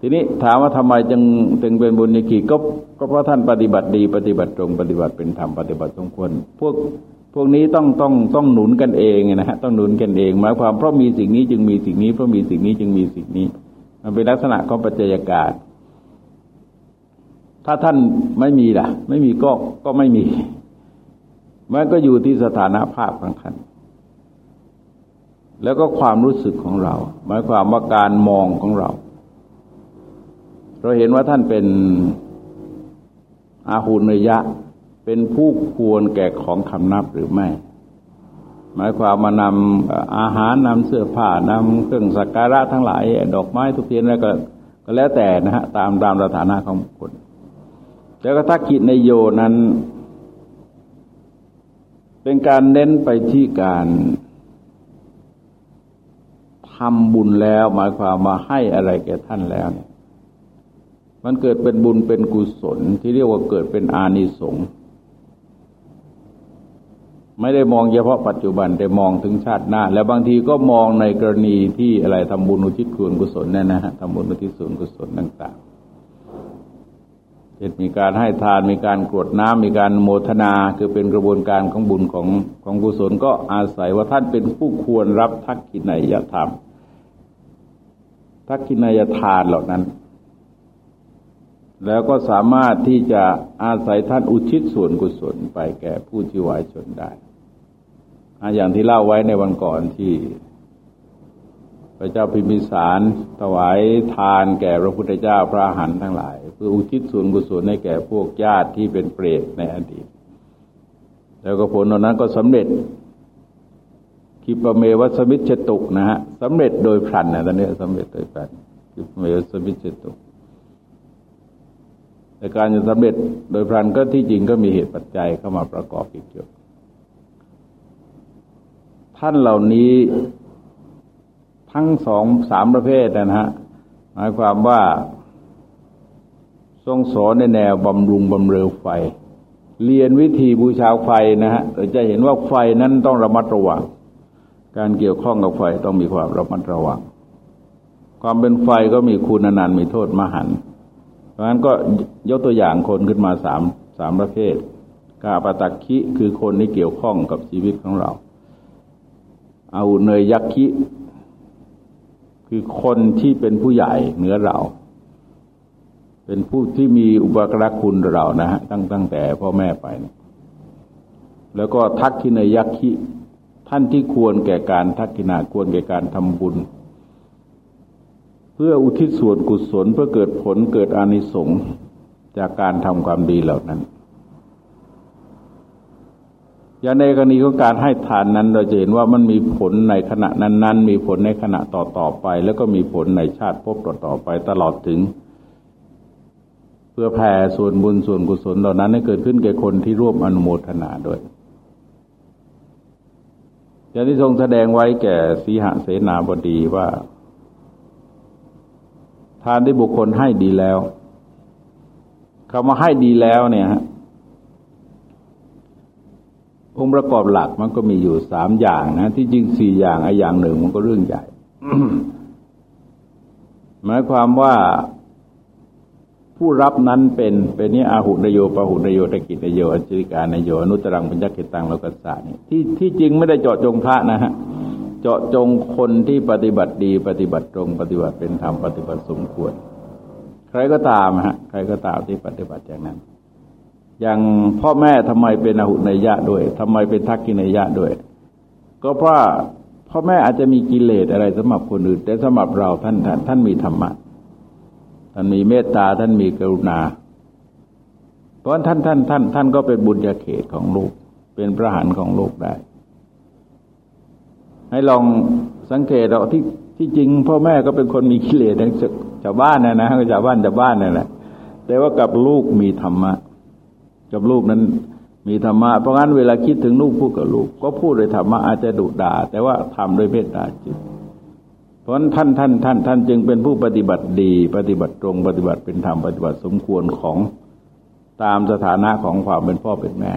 ทีนี้ถามว่าทำไมจึงจึงเป็นบุญญาเขตก็ก็เพราะท่านปฏิบัติดี ปฏิบัติตรงปฏิบัติเป็นธรรมปฏิบัติสมควรพวกพวกนี้ต้องต้องต้องหนุนกันเองนะฮะต้องหนุนกันเองหมายความเพราะมีสิ่งนี้จึงมีสิ่งนี้เพราะมีสิ่งนี้จึงมีสิ่งนี้ มันเป็นลักษณะของปัจจัยการ ถ้าท่านไม่มีล่ะ ไม่มีก็ก็ไม่มี มันก็อยู่ที่สถานภาพของท่านแล้วก็ความรู้สึกของเรา หมายความว่าการมองของเรา เราเห็นว่าท่านเป็นอาหุนยะ เป็นผู้ควรแก่ของคำนับหรือไม่ หมายความมานำอาหารนำเสื้อผ้านำเครื่องสักการะทั้งหลาย ดอกไม้ทุกเทียนแล้วก็แล้วแต่นะฮะตามตามสถานะของบุคคล แล้วก็ทักขิในโยนั้น เป็นการเน้นไปที่การทำบุญแล้ว หมายความมาให้อะไรแก่ท่านแล้วเนี่ยมันเกิดเป็นบุญเป็นกุศลที่เรียกว่าเกิดเป็นอานิสงส์ไม่ได้มองเฉพาะปัจจุบันแต่มองถึงชาติหน้า แล้วบางทีก็มองในกรณีที่อะไรทำบุญอุทิศคุณกุศลเนี่ยนะฮะทำบุญอุทิศส่วนกุศลต่างๆ เช่นมีการให้ทานมีการกรวดน้ำมีการโมทนาคือเป็นกระบวนการของบุญของของกุศลก็อาศัยว่าท่านเป็นผู้ควรรับทักขินายธรรมทักขินายทานเหล่านั้น แล้วก็สามารถที่จะอาศัยท่านอุทิศส่วนกุศลไปแก่ผู้ที่วายชนได้อย่างที่เล่าไว้ในวันก่อนที่ พระเจ้าพิมพิสารถวายทานแก่พระพุทธเจ้าพระอรหันต์ทั้งหลาย เพื่ออุทิศส่วนกุศลให้แก่พวกญาติที่เป็นเปรตในอดีต แล้วก็ผลตอนนั้นก็สำเร็จขิปปะเมวะ สะมิชฌะตุ นะฮะสำเร็จโดยพลันนะตอนนี้สำเร็จโดยพลันขิปปะเมวะ สะมิชฌะตุ แต่การจะสำเร็จโดยพลันก็ที่จริงก็มีเหตุปัจจัยเข้ามาประกอบอีกเยอะท่านเหล่านี้ ทั้งสองสามประเภทนะฮะหมายความว่าทรงสอนในแนวบำรุงบำเรอไฟ เรียนวิธีบูชาไฟนะฮะเราจะเห็นว่าไฟนั้นต้องระมัดระวัง การเกี่ยวข้องกับไฟต้องมีความระมัดระวัง ความเป็นไฟก็มีคุณนันมีโทษมหันเพราะฉะนั้นก็ยกตัวอย่างคนขึ้นมาสามสามประเภทกาปตักคิคือคนที่เกี่ยวข้องกับชีวิตของเรา เอาเนยยักคิ คือคนที่เป็นผู้ใหญ่เหนือเรา เป็นผู้ที่มีอุปการคุณเรานะฮะตั้งตั้งแต่พ่อแม่ไปนะแล้วก็ทักขินยักคิท่านที่ควรแก่การทักขินาควรแก่การทำบุญ เพื่ออุทิศส่วนกุศลเพื่อเกิดผลเกิดอานิสงส์จากการทำความดีเหล่านั้น อย่างในกรณีของการให้ทานนั้นเราจะเห็นว่ามันมีผลในขณะนั้น ๆ มีผลในขณะต่อๆไป แล้วก็มีผลในชาติพบต่อๆไปตลอดถึง เพื่อแผ่ส่วนบุญส่วนกุศลเหล่านั้นให้เกิดขึ้นแก่คนที่ร่วมอนุโมทนาด้วยอย่างที่ทรงแสดงไว้แก่สีหเสนาบดีว่า ทานที่บุคคลให้ดีแล้วคำว่าให้ดีแล้วเนี่ยฮะ องค์ประกอบหลักมันก็มีอยู่สามอย่างนะ ที่จริงสี่อย่างไอ้อย่างหนึ่งมันก็เรื่องใหญ่ หมายความว่าผู้รับนั้นเป็นเป็นนี่อาหุนโยปะหุนโยตะกิจโยอัจจิการนโยอนุตรังปัญญกิตังโลกัสสานี่ที่ที่จริงไม่ได้เจาะจงพระนะฮะเจาะจงคนที่ปฏิบัติดี ปฏิบัติตรง ปฏิบัติเป็นธรรมปฏิบัติสมควร ใครก็ตามฮะ ใครก็ตามที่ปฏิบัติอย่างนั้น อย่างพ่อแม่ทำไมเป็นอหุนยะด้วยทำไมเป็นทักกินยะด้วย ก็เพราะพ่อแม่อาจจะมีกิเลสอะไรสำหรับคนอื่น แต่สำหรับเราท่านท่านท่านมีธรรมะท่านมีเมตตาท่านมีกรุณา เพราะท่านท่านท่าน ท่านก็เป็นบุญญาเขตของลูก เป็นพระหันของลูกได้ ให้ลองสังเกตเราที่ที่จริง พ่อแม่ก็เป็นคนมีกิเลสทั้งชาวบ้านนะนะชาวบ้านชาวบ้านนั่นแหละแต่ว่ากับลูกมีธรรมะ กับลูกนั้นมีธรรมะ เพราะงั้นเวลาคิดถึงลูกพูดกับลูก ก็พูดโดยธรรมะอาจจะดุด่า แต่ว่าทำโดยเมตตาจิต เพราะฉะนั้นท่านท่านท่านท่านจึงเป็นผู้ปฏิบัติดี ปฏิบัติตรงปฏิบัติเป็นธรรมปฏิบัติสมควรของตามสถานะของความเป็นพ่อเป็นแม่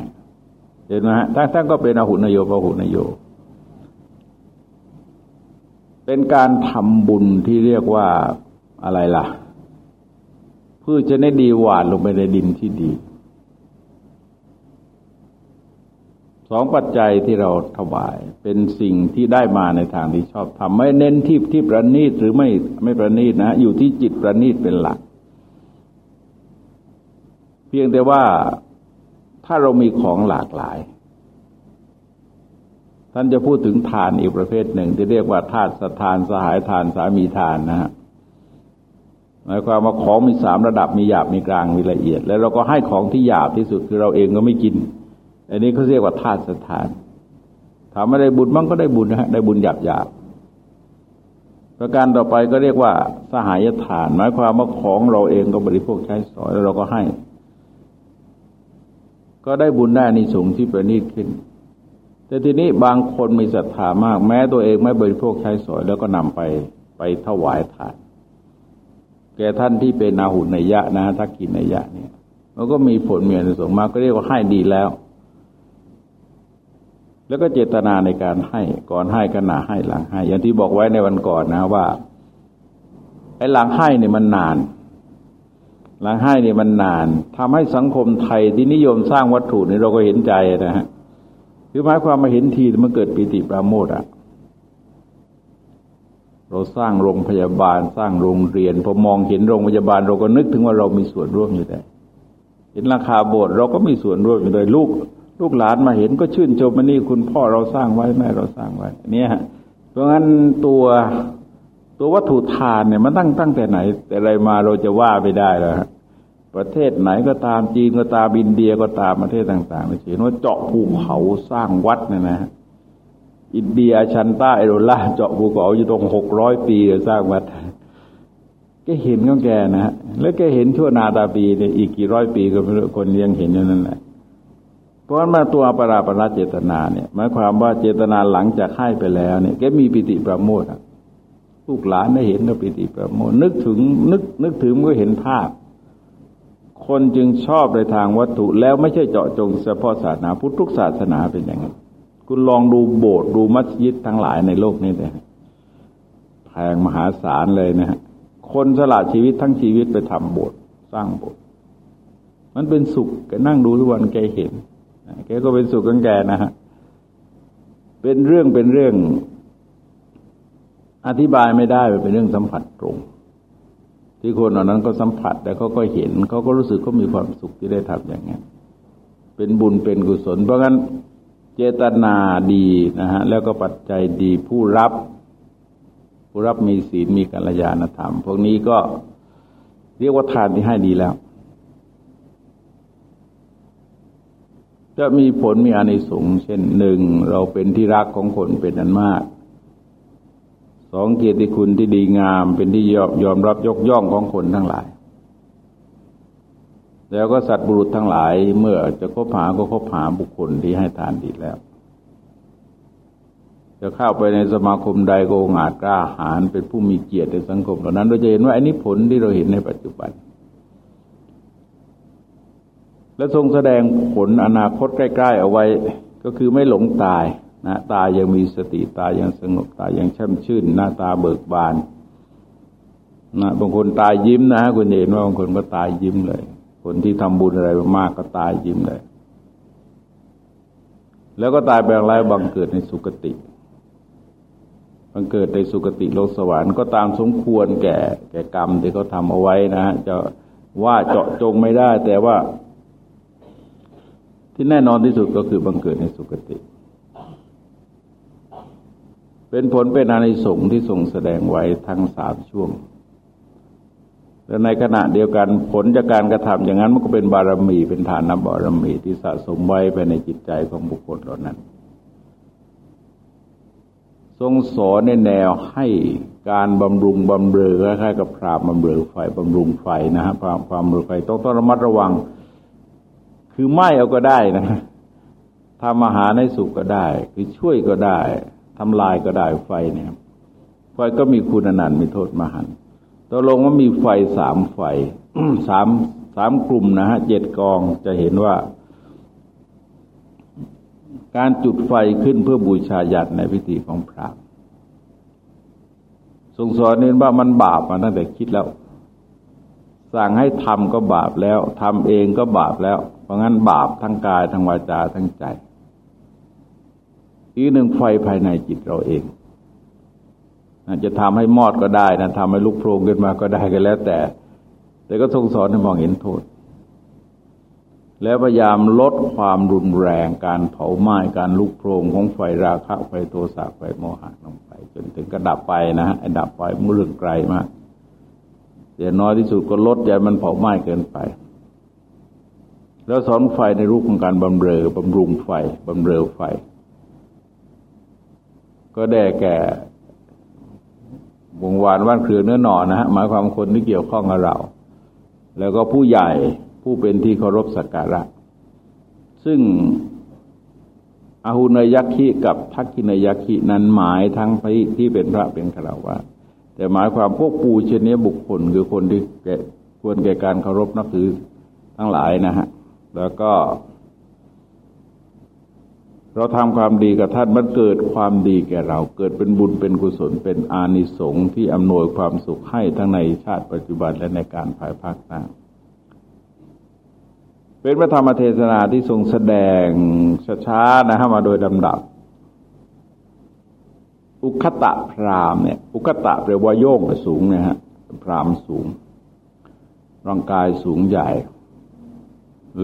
เห็นไหมฮะท่านท่านก็เป็นอหุนโยพหุนโย เป็นการทำบุญที่เรียกว่าอะไรล่ะพืชจะได้ดีหวานลงไปในดินที่ดี สองปัจจัยที่เราถวาย เป็นสิ่งที่ได้มาในทางที่ชอบทำไม่เน้นที่ที่ประณีตหรือไม่ไม่ประณีตนะอยู่ที่จิตประณีตเป็นหลัก เพียงแต่ว่าถ้าเรามีของหลากหลาย ท่านจะพูดถึงทานอีกประเภทหนึ่ง ที่เรียกว่าธาตุสทานสหายทานสามีทานนะฮะหมายความว่าของมีสามระดับมีหยาบมีกลางมีละเอียด แล้วเราก็ให้ของที่หยาบที่สุดคือเราเองก็ไม่กิน อันนี้เขาเรียกว่าธาตุสถานถามว่าได้บุญบ้างก็ได้บุญนะฮะได้บุญหยาบหยาบประการต่อไปก็เรียกว่า สหายทาน หมายความว่าของเราเองก็บริโภคใช้สอยแล้วเราก็ให้ ก็ได้บุญได้นิสงที่ประณีตขึ้น แต่ทีนี้บางคนมีศรัทธามาก แม้ตัวเองไม่บริโภคใช้สอย แล้วก็นำไปไปถวายทาน แก่ท่านที่เป็นอาหุนในยะนะทักกินในยะเนี่ยมันก็มีผลเมีอนิสงมากก็เรียกว่าให้ดีแล้ว แล้วก็เจตนาในการให้ก่อนให้กันหนาให้หลังให้ อย่างที่บอกไว้ในวันก่อนนะว่าไอ้หลังให้เนี่ยมันนาน หลังให้เนี่ยมันนานทำให้สังคมไทยที่นิยมสร้างวัตถุนี่เราก็เห็นใจนะฮะคือหมายความมาเห็นทีมันเกิดปิติปราโมทอะเราสร้างโรงพยาบาลสร้างโรงเรียนพอมองเห็นโรงพยาบาล เราก็นึกถึงว่าเรามีส่วนร่วมอยู่ได้เห็นราคาโบสถ์เราก็มีส่วนร่วมอยู่ได้ลูก ลูกหลานมาเห็นก็ชื่นชมมันนี่คุณพ่อเราสร้างไว้แม่เราสร้างไว้เนี่ยเพราะงั้นตัวตัววัตถุทานเนี่ยมันตั้งตั้งแต่ไหน แต่อะไรมาเราจะว่าไปได้แล้วประเทศไหนก็ตามจีนก็ตามอินเดียก็ตามประเทศต่างๆเห็นว่าเจาะภูเขาสร้างวัดเนี่ยนะอินเดียชันใต้โรล่าเจาะภูเขาอยู่ตรงหกร้อยปีสร้างวัดแกเห็นของแกนะฮะแล้วแกเห็นชั่วนาตาปีเนี่ยอีกกี่ร้อยปีก็คนยังเห็นอยู่นั่นแหละ ราะมาตัวปราปราเจตนาเนี่ยหมายความว่าเจตนาหลังจากให้ไปแล้วเนี่ยแกมีปิติประโมทลูกหลานได้เห็นก็ปิติประโมทนึกถึงนึกนึกถึงก็เห็นภาพ คนจึงชอบในทางวัตถุแล้วไม่ใช่เจาะจงเฉพาะศาสนาพุทธทุกศาสนาเป็นอย่างนั้นคุณลองดูโบสถ์ดูมัสยิดทั้งหลายในโลกนี้เลยแพงมหาศาลเลยนะฮะคนสละชีวิตทั้งชีวิตไปทำโบสถ์สร้างโบสถ์มันเป็นสุขแกนั่งดูทุกวันแกเห็น แกก็เป็นสุขของแกนะฮะเป็นเรื่องเป็นเรื่อง อธิบายไม่ได้เป็นเรื่องสัมผัสตรง ที่คนเหล่านั้นก็สัมผัสแต่เขาก็เห็นเขาก็รู้สึกเขามีความสุขที่ได้ทำอย่างนี้เป็นบุญเป็นกุศล เพราะงั้นเจตนาดีนะฮะแล้วก็ปัจจัยดีผู้รับผู้รับมีศีลมีกัลยาณธรรม พวกนี้ก็เรียกว่าทานที่ให้ดีแล้ว จะมีผลมีอานิสงส์เช่นหนึ่งเราเป็นที่รักของคนเป็นอันมากสองเกียรติคุณที่ดีงามเป็นที่ยอมรับยกย่องของคนทั้งหลาย แล้วก็สัตว์บุรุษทั้งหลายเมื่อจะคบหาก็คบหาบุคคลที่ให้ทานดีแล้ว จะเข้าไปในสมาคมใดก็องอาจกล้าหาญเป็นผู้มีเกียรติในสังคมเหล่านั้นเราจะเห็นว่าอันนี้ผลที่เราเห็นในปัจจุบัน และทรงแสดงผลอนาคตใกล้ ๆ เอาไว้ ก็คือไม่หลงตายนะตายังมีสติตายังสงบตายังช่ำชื่น หน้าตาเบิกบานนะบางคนตายยิ้มนะคุณเห็นว่าบางคนก็ตายยิ้มเลย คนที่ทำบุญอะไรมากก็ตายยิ้มเลย แล้วก็ตายแปลงไรบังเกิดในสุคติบังเกิดในสุคติโลกสวรรค์ก็ตามสมควรแก่ แก่กรรมที่เขาทำเอาไว้นะฮะจะว่าเจาะจงไม่ได้ แต่ว่า ที่แน่นอนที่สุดก็คือบังเกิดในสุคติ เป็นผลเป็นอานิสงส์ที่ทรงแสดงไว้ทั้งสามช่วงแต่ในขณะเดียวกันผลจากการกระทำอย่างนั้นมันก็เป็นบารมีเป็นฐานนบารมีที่สะสมไว้ไปในจิตใจของบุคคลเหล่านั้น ทรงสอนในแนวให้การบำรุงบำเรอคล้ายๆกับพรามบำเรอไฟบำรุงไฟนะฮะความบำรุงไฟต้องต้องระมัดระวัง คือไหม้เอาก็ได้นะทำอาหารให้สุกก็ได้ คือช่วยก็ได้ทำลายก็ได้ไฟเนี่ย ไฟก็มีคุณอนันต์มีโทษมหันต์ตกลงว่ามีไฟสามไฟสามสามกลุ่มนะฮะเจ็ดกองจะเห็นว่า การจุดไฟขึ้นเพื่อบูชายันในพิธีของพระทรงสอนเน้นว่ามันบาปมาตั้งแต่คิดแล้ว สั่งให้ทำก็บาปแล้วทำเองก็บาปแล้ว ราะงั้นบาปทั้งกายทั้งวาจาทั้งใจ อีกหนึ่งไฟภายในจิตเราเองจะทำให้มอดก็ได้นะทำให้ลุกโพรงขึ้นมาก็ได้ก็แล้วแต่ แต่ก็ทรงสอนให้มองเห็นโทษ แล้วพยายามลดความรุนแรงการเผาไหม้การลุกโพรงของไฟราคะไฟโทสะไฟโมหะลงไป จนถึงกระดับไปนะฮะไอ้ดับไฟมุ่งเรื่องไกลมากแต่น้อยที่สุดก็ลดอย่ามันเผาไหม้เกินไป แล้วสอนไฟในรูปของการบำเรอบำรุงไฟบำเรอไฟ ก็ได้แก่วงวานว่านเครือเนื้อหนอนนะฮะหมายความคนที่เกี่ยวข้องกับเรา แล้วก็ผู้ใหญ่ผู้เป็นที่เคารพสักการะ ซึ่งอาหุนยักขิกับทักกินยักขินั้นหมายทั้งพระที่เป็นพระเป็นฆราวาสแต่หมายความพวกปูเช่นนี้บุคคลคือคนที่ควรแก่การเคารพนับถือทั้งหลายนะฮะ แล้วก็ เราทำความดีกับท่านมันเกิดความดีแก่เรา เกิดเป็นบุญเป็นกุศลเป็นอานิสงส์ที่อำนวยความสุขให้ทั้งในชาติปัจจุบันและในการภายภาคหน้าเป็นพระธรรมเทศนาที่ทรงแสดงช้าๆนะฮะมาโดยลำดับ อุคตะพรามเนี่ย อุคตะแปลว่าโยกสูงนะฮะพรามสูง ร่างกายสูงใหญ่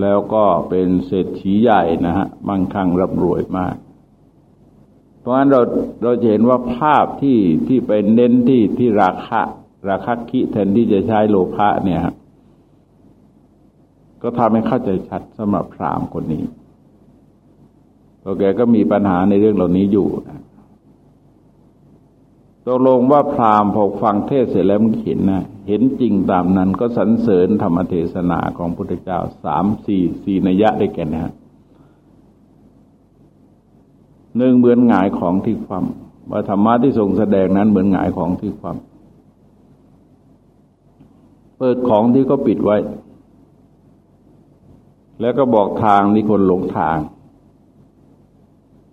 แล้วก็เป็นเศรษฐีใหญ่นะฮะมั่งคั่งร่ำรวยมาก เพราะฉะนั้นเราเราจะเห็นว่าภาพที่ที่ไปเน้นที่ที่ราคะ ราคะคิแทนที่จะใช้โลภะเนี่ยก็ทำให้เข้าใจชัดสำหรับพรามคนนี้ตัวแกก็มีปัญหาในเรื่องเหล่านี้อยู่นะตกลงว่าพรามพอฟังเทศเสร็จแล้วมันเห็นนะ เห็นจริงตามนั้นก็สรรเสริญธรรมเทศนาของพุทธเจ้าสามสี่สี่นัยยะได้แก่นะฮะหนึ่งเหมือนหงายของที่ความว่าธรรมะที่ทรงแสดงนั้นเหมือนหงายของที่ความ เปิดของที่ก็ปิดไว้ แล้วก็บอกทางที่คนหลงทาง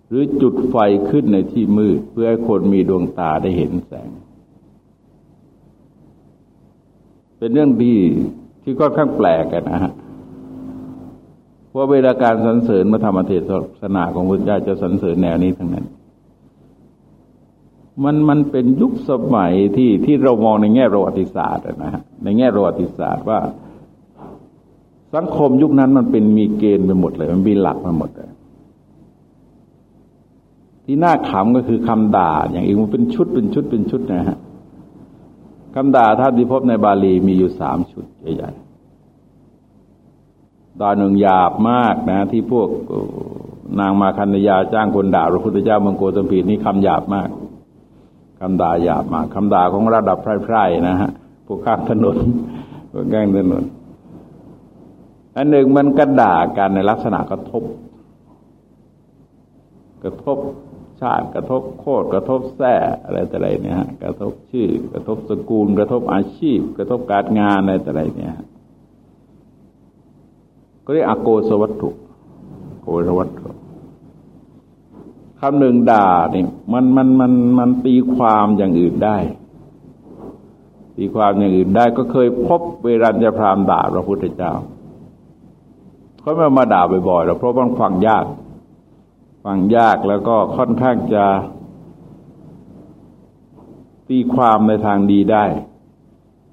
หรือจุดไฟขึ้นในที่มืด เพื่อให้คนมีดวงตาได้เห็นแสง เป็นเรื่องที่ที่ก็ข้างแปลกกันนะฮะเพราะเวลาการสรรเสริญมาธรรมเทศนาของพระเจ้าจะสรรเสริญแนวนี้ทั้งนั้น มันมันเป็นยุคสมัยที่ที่เรามองในแง่ประวัติศาสตร์นะฮะในแง่ประวัติศาสตร์ว่า สังคมยุคนั้นมันเป็นมีเกณฑ์ไปหมดเลย มันมีหลักมาหมดเลยที่น่าขำก็คือคำด่า อย่างอีกมันเป็นชุดเป็นชุดเป็นชุดนะฮะ คำด่าท่านที่พบในบาลีมีอยู่สามชุดใหญ่ๆด่าหนึ่งหยาบมากนะ ที่พวกนางมาคันยาจ้างคนด่าพระพุทธเจ้ามังโกตมพีนี่คำหยาบมากคำด่าหยาบมากคำด่าของระดับไพร่ๆนะฮะพวกข้างถนนพวกแก้งถนนอันหนึ่งมันกระด่ากันในลักษณะกระทบ กระทบ ชาติกระทบโคตรกระทบแท้อะไรแต่ไรเนี่ยกระทบชื่อ กระทบสกุล กระทบอาชีพ กระทบการงานอะไรแต่ไรเนี่ยก็เรียกอโกสวัตถุโกสวัตถุคำหนึ่งด่าเนี่ยมันมันมันมันตีความอย่างอื่นได้ ตีความอย่างอื่นได้ก็เคยพบเวรัญญพรามด่าพระพุทธเจ้าเขาไม่มาด่าบ่อยๆหรอกเพราะมันฟังยาก ฟังยากแล้วก็ค่อนข้างจะตีความในทางดีได้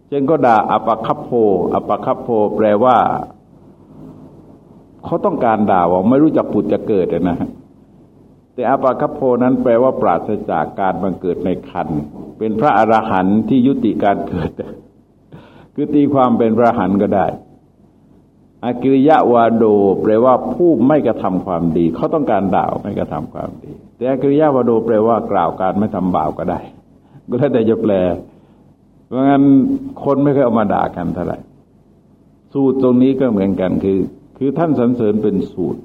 เช่นก็ด่าอปคัพโพอปคัพโพแปลว่า เขาต้องการด่าว่าไม่รู้จักผุดจะเกิดนะฮะแต่อปคัพโพนั้นแปลว่าปราศจากการบังเกิดในคัน เป็นพระอรหันต์ที่ยุติการเกิด คือตีความเป็นพระอรหันต์ก็ได้ อากิริยะวาโดแปลว่าผู้ไม่กระทำความดี เขาต้องการด่าวไม่กระทำความดี แต่อากิริยะวาโดแปลว่ากล่าวการไม่ทำบาปก็ได้ ก็แล้วแต่จะแปล เพราะงั้นคนไม่เคยเอามาด่ากันเท่าไหร่สูตรตรงนี้ก็เหมือนกันคือ คือท่านสรรเสริญเป็นสูตร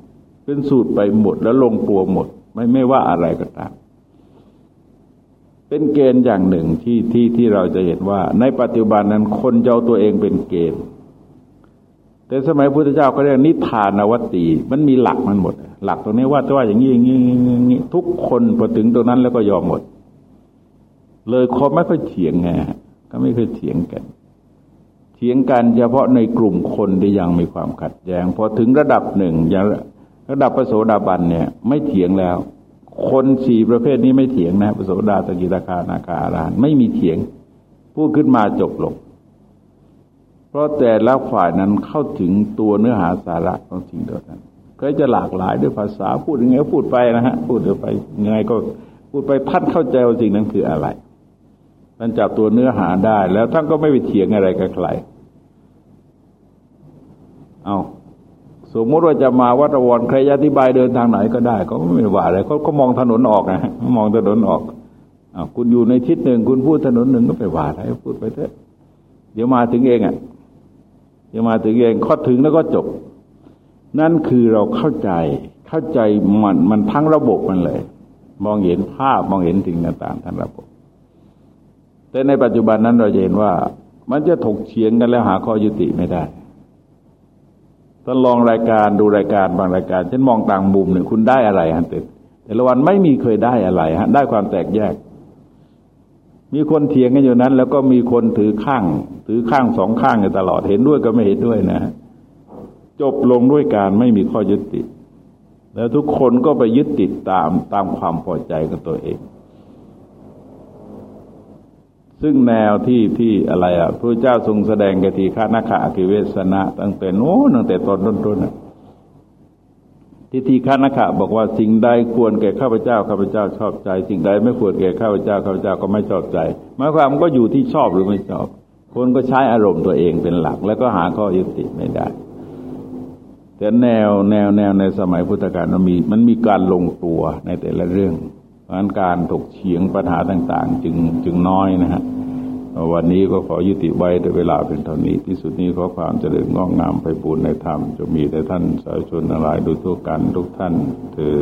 เป็นสูตรไปหมดแล้วลงตัวหมด ไม่ไม่ว่าอะไรก็ตามเป็นเกณฑ์อย่างหนึ่งที่ที่ที่เราจะเห็นว่า ในปัจจุบันนั้นคนจะเอาตัวเองเป็นเกณฑ์ แต่สมัยพุทธเจ้าก็เรียกนิทานวัตตีมันมีหลักมันหมด หลักตรงนี้ว่าจะว่าอย่างนี้อย่างนี้อย่างนี้ทุกคนพอถึงตรงนั้นแล้วก็ยอมหมด เลยคนไม่ค่อยเถียงไงก็ไม่เคยเถียงกัน เถียงกันเฉพาะในกลุ่มคนที่ยังมีความขัดแย้งพอถึงระดับหนึ่งอย่างระดับพระโสดาบันเนี่ย ไม่เถียงแล้ว คนสี่ประเภทนี้ไม่เถียงนะพระโสดาตกิตาคานาคาอารานไม่มีเถียงพูดขึ้นมาจบลง เพราะแต่ละฝ่ายนั้นเข้าถึงตัวเนื้อหาสาระของสิ่งเดียวนั้นก็จะหลากหลายด้วยภาษาพูดยังไงพูดไปนะฮะพูดไปยังไงก็พูดไปท่านเข้าใจว่าสิ่งนั้นคืออะไรท่านจับตัวเนื้อหาได้ แล้วท่านก็ไม่ไปเถียงอะไรกับใครเอาสมมติว่าจะมาวัดวรใครอธิบายเดินทางไหนก็ได้ก็ไม่ว่าอะไรเขาก็มองถนนออกนะมองถนนออกอคุณอยู่ในทิศหนึ่งคุณพูดถนนหนึ่งก็ไปว่าอะไรพูดไปเถอะเดี๋ยวมาถึงเองอะ ดี๋ยวมาถึงเองข้อถึงแล้วก็จบ นั่นคือเราเข้าใจเข้าใจมันมันทั้งระบบมันเลย มองเห็นภาพมองเห็นสิ่งต่างๆทั้งระบบ แต่ในปัจจุบันนั้นเราจะเห็นว่า มันจะถกเฉียงกันแล้วหาข้อยุติไม่ได้ถ้าลองรายการดูรายการบางรายการฉันมองต่างมุมหนึ่งคุณได้อะไรฮะแต่แต่ละวันไม่มีเคยได้อะไรฮะได้ความแตกแยก มีคนเถียงกันอยู่นั้น แล้วก็มีคนถือข้าง ถือข้างสองข้างกันตลอดเห็นด้วยก็ไม่เห็นด้วยนะ จบลงด้วยการไม่มีข้อยึดติดแล้วทุกคนก็ไปยึดติดตามตามความพอใจของตัวเอง ซึ่งแนวที่ที่อะไรอะพระเจ้าทรงแสดงกติฆานาคาอคิเวสนะ ตั้งแต่โน้นตั้งแต่ตอนต้นๆ ทิฏฐิฆานาคาบอกว่าสิ่งใดควรแก่ข้าพเจ้าข้าพเจ้าชอบใจ สิ่งใดไม่ควรแก่ข้าพเจ้าข้าพเจ้าก็ไม่ชอบใจหมายความก็อยู่ที่ชอบหรือไม่ชอบ คนก็ใช้อารมณ์ตัวเองเป็นหลัก แล้วก็หาข้อยุติไม่ได้ แต่แนวแนวแนวในสมัยพุทธกาลมันมีมันมีการลงตัวในแต่ละเรื่องเพราะนั้นการถกเฉียงปัญหาต่าง ๆ จึงจึงน้อยนะฮะ วันนี้ก็ขอยุติไว้ด้วยเวลาเป็นเท่านี้ ที่สุดนี้ขอความเจริญงอกงามไปบูรณนธรรม จะมีแต่ท่านสาธุชนอะไรดูทุกกันทุกท่านเธอ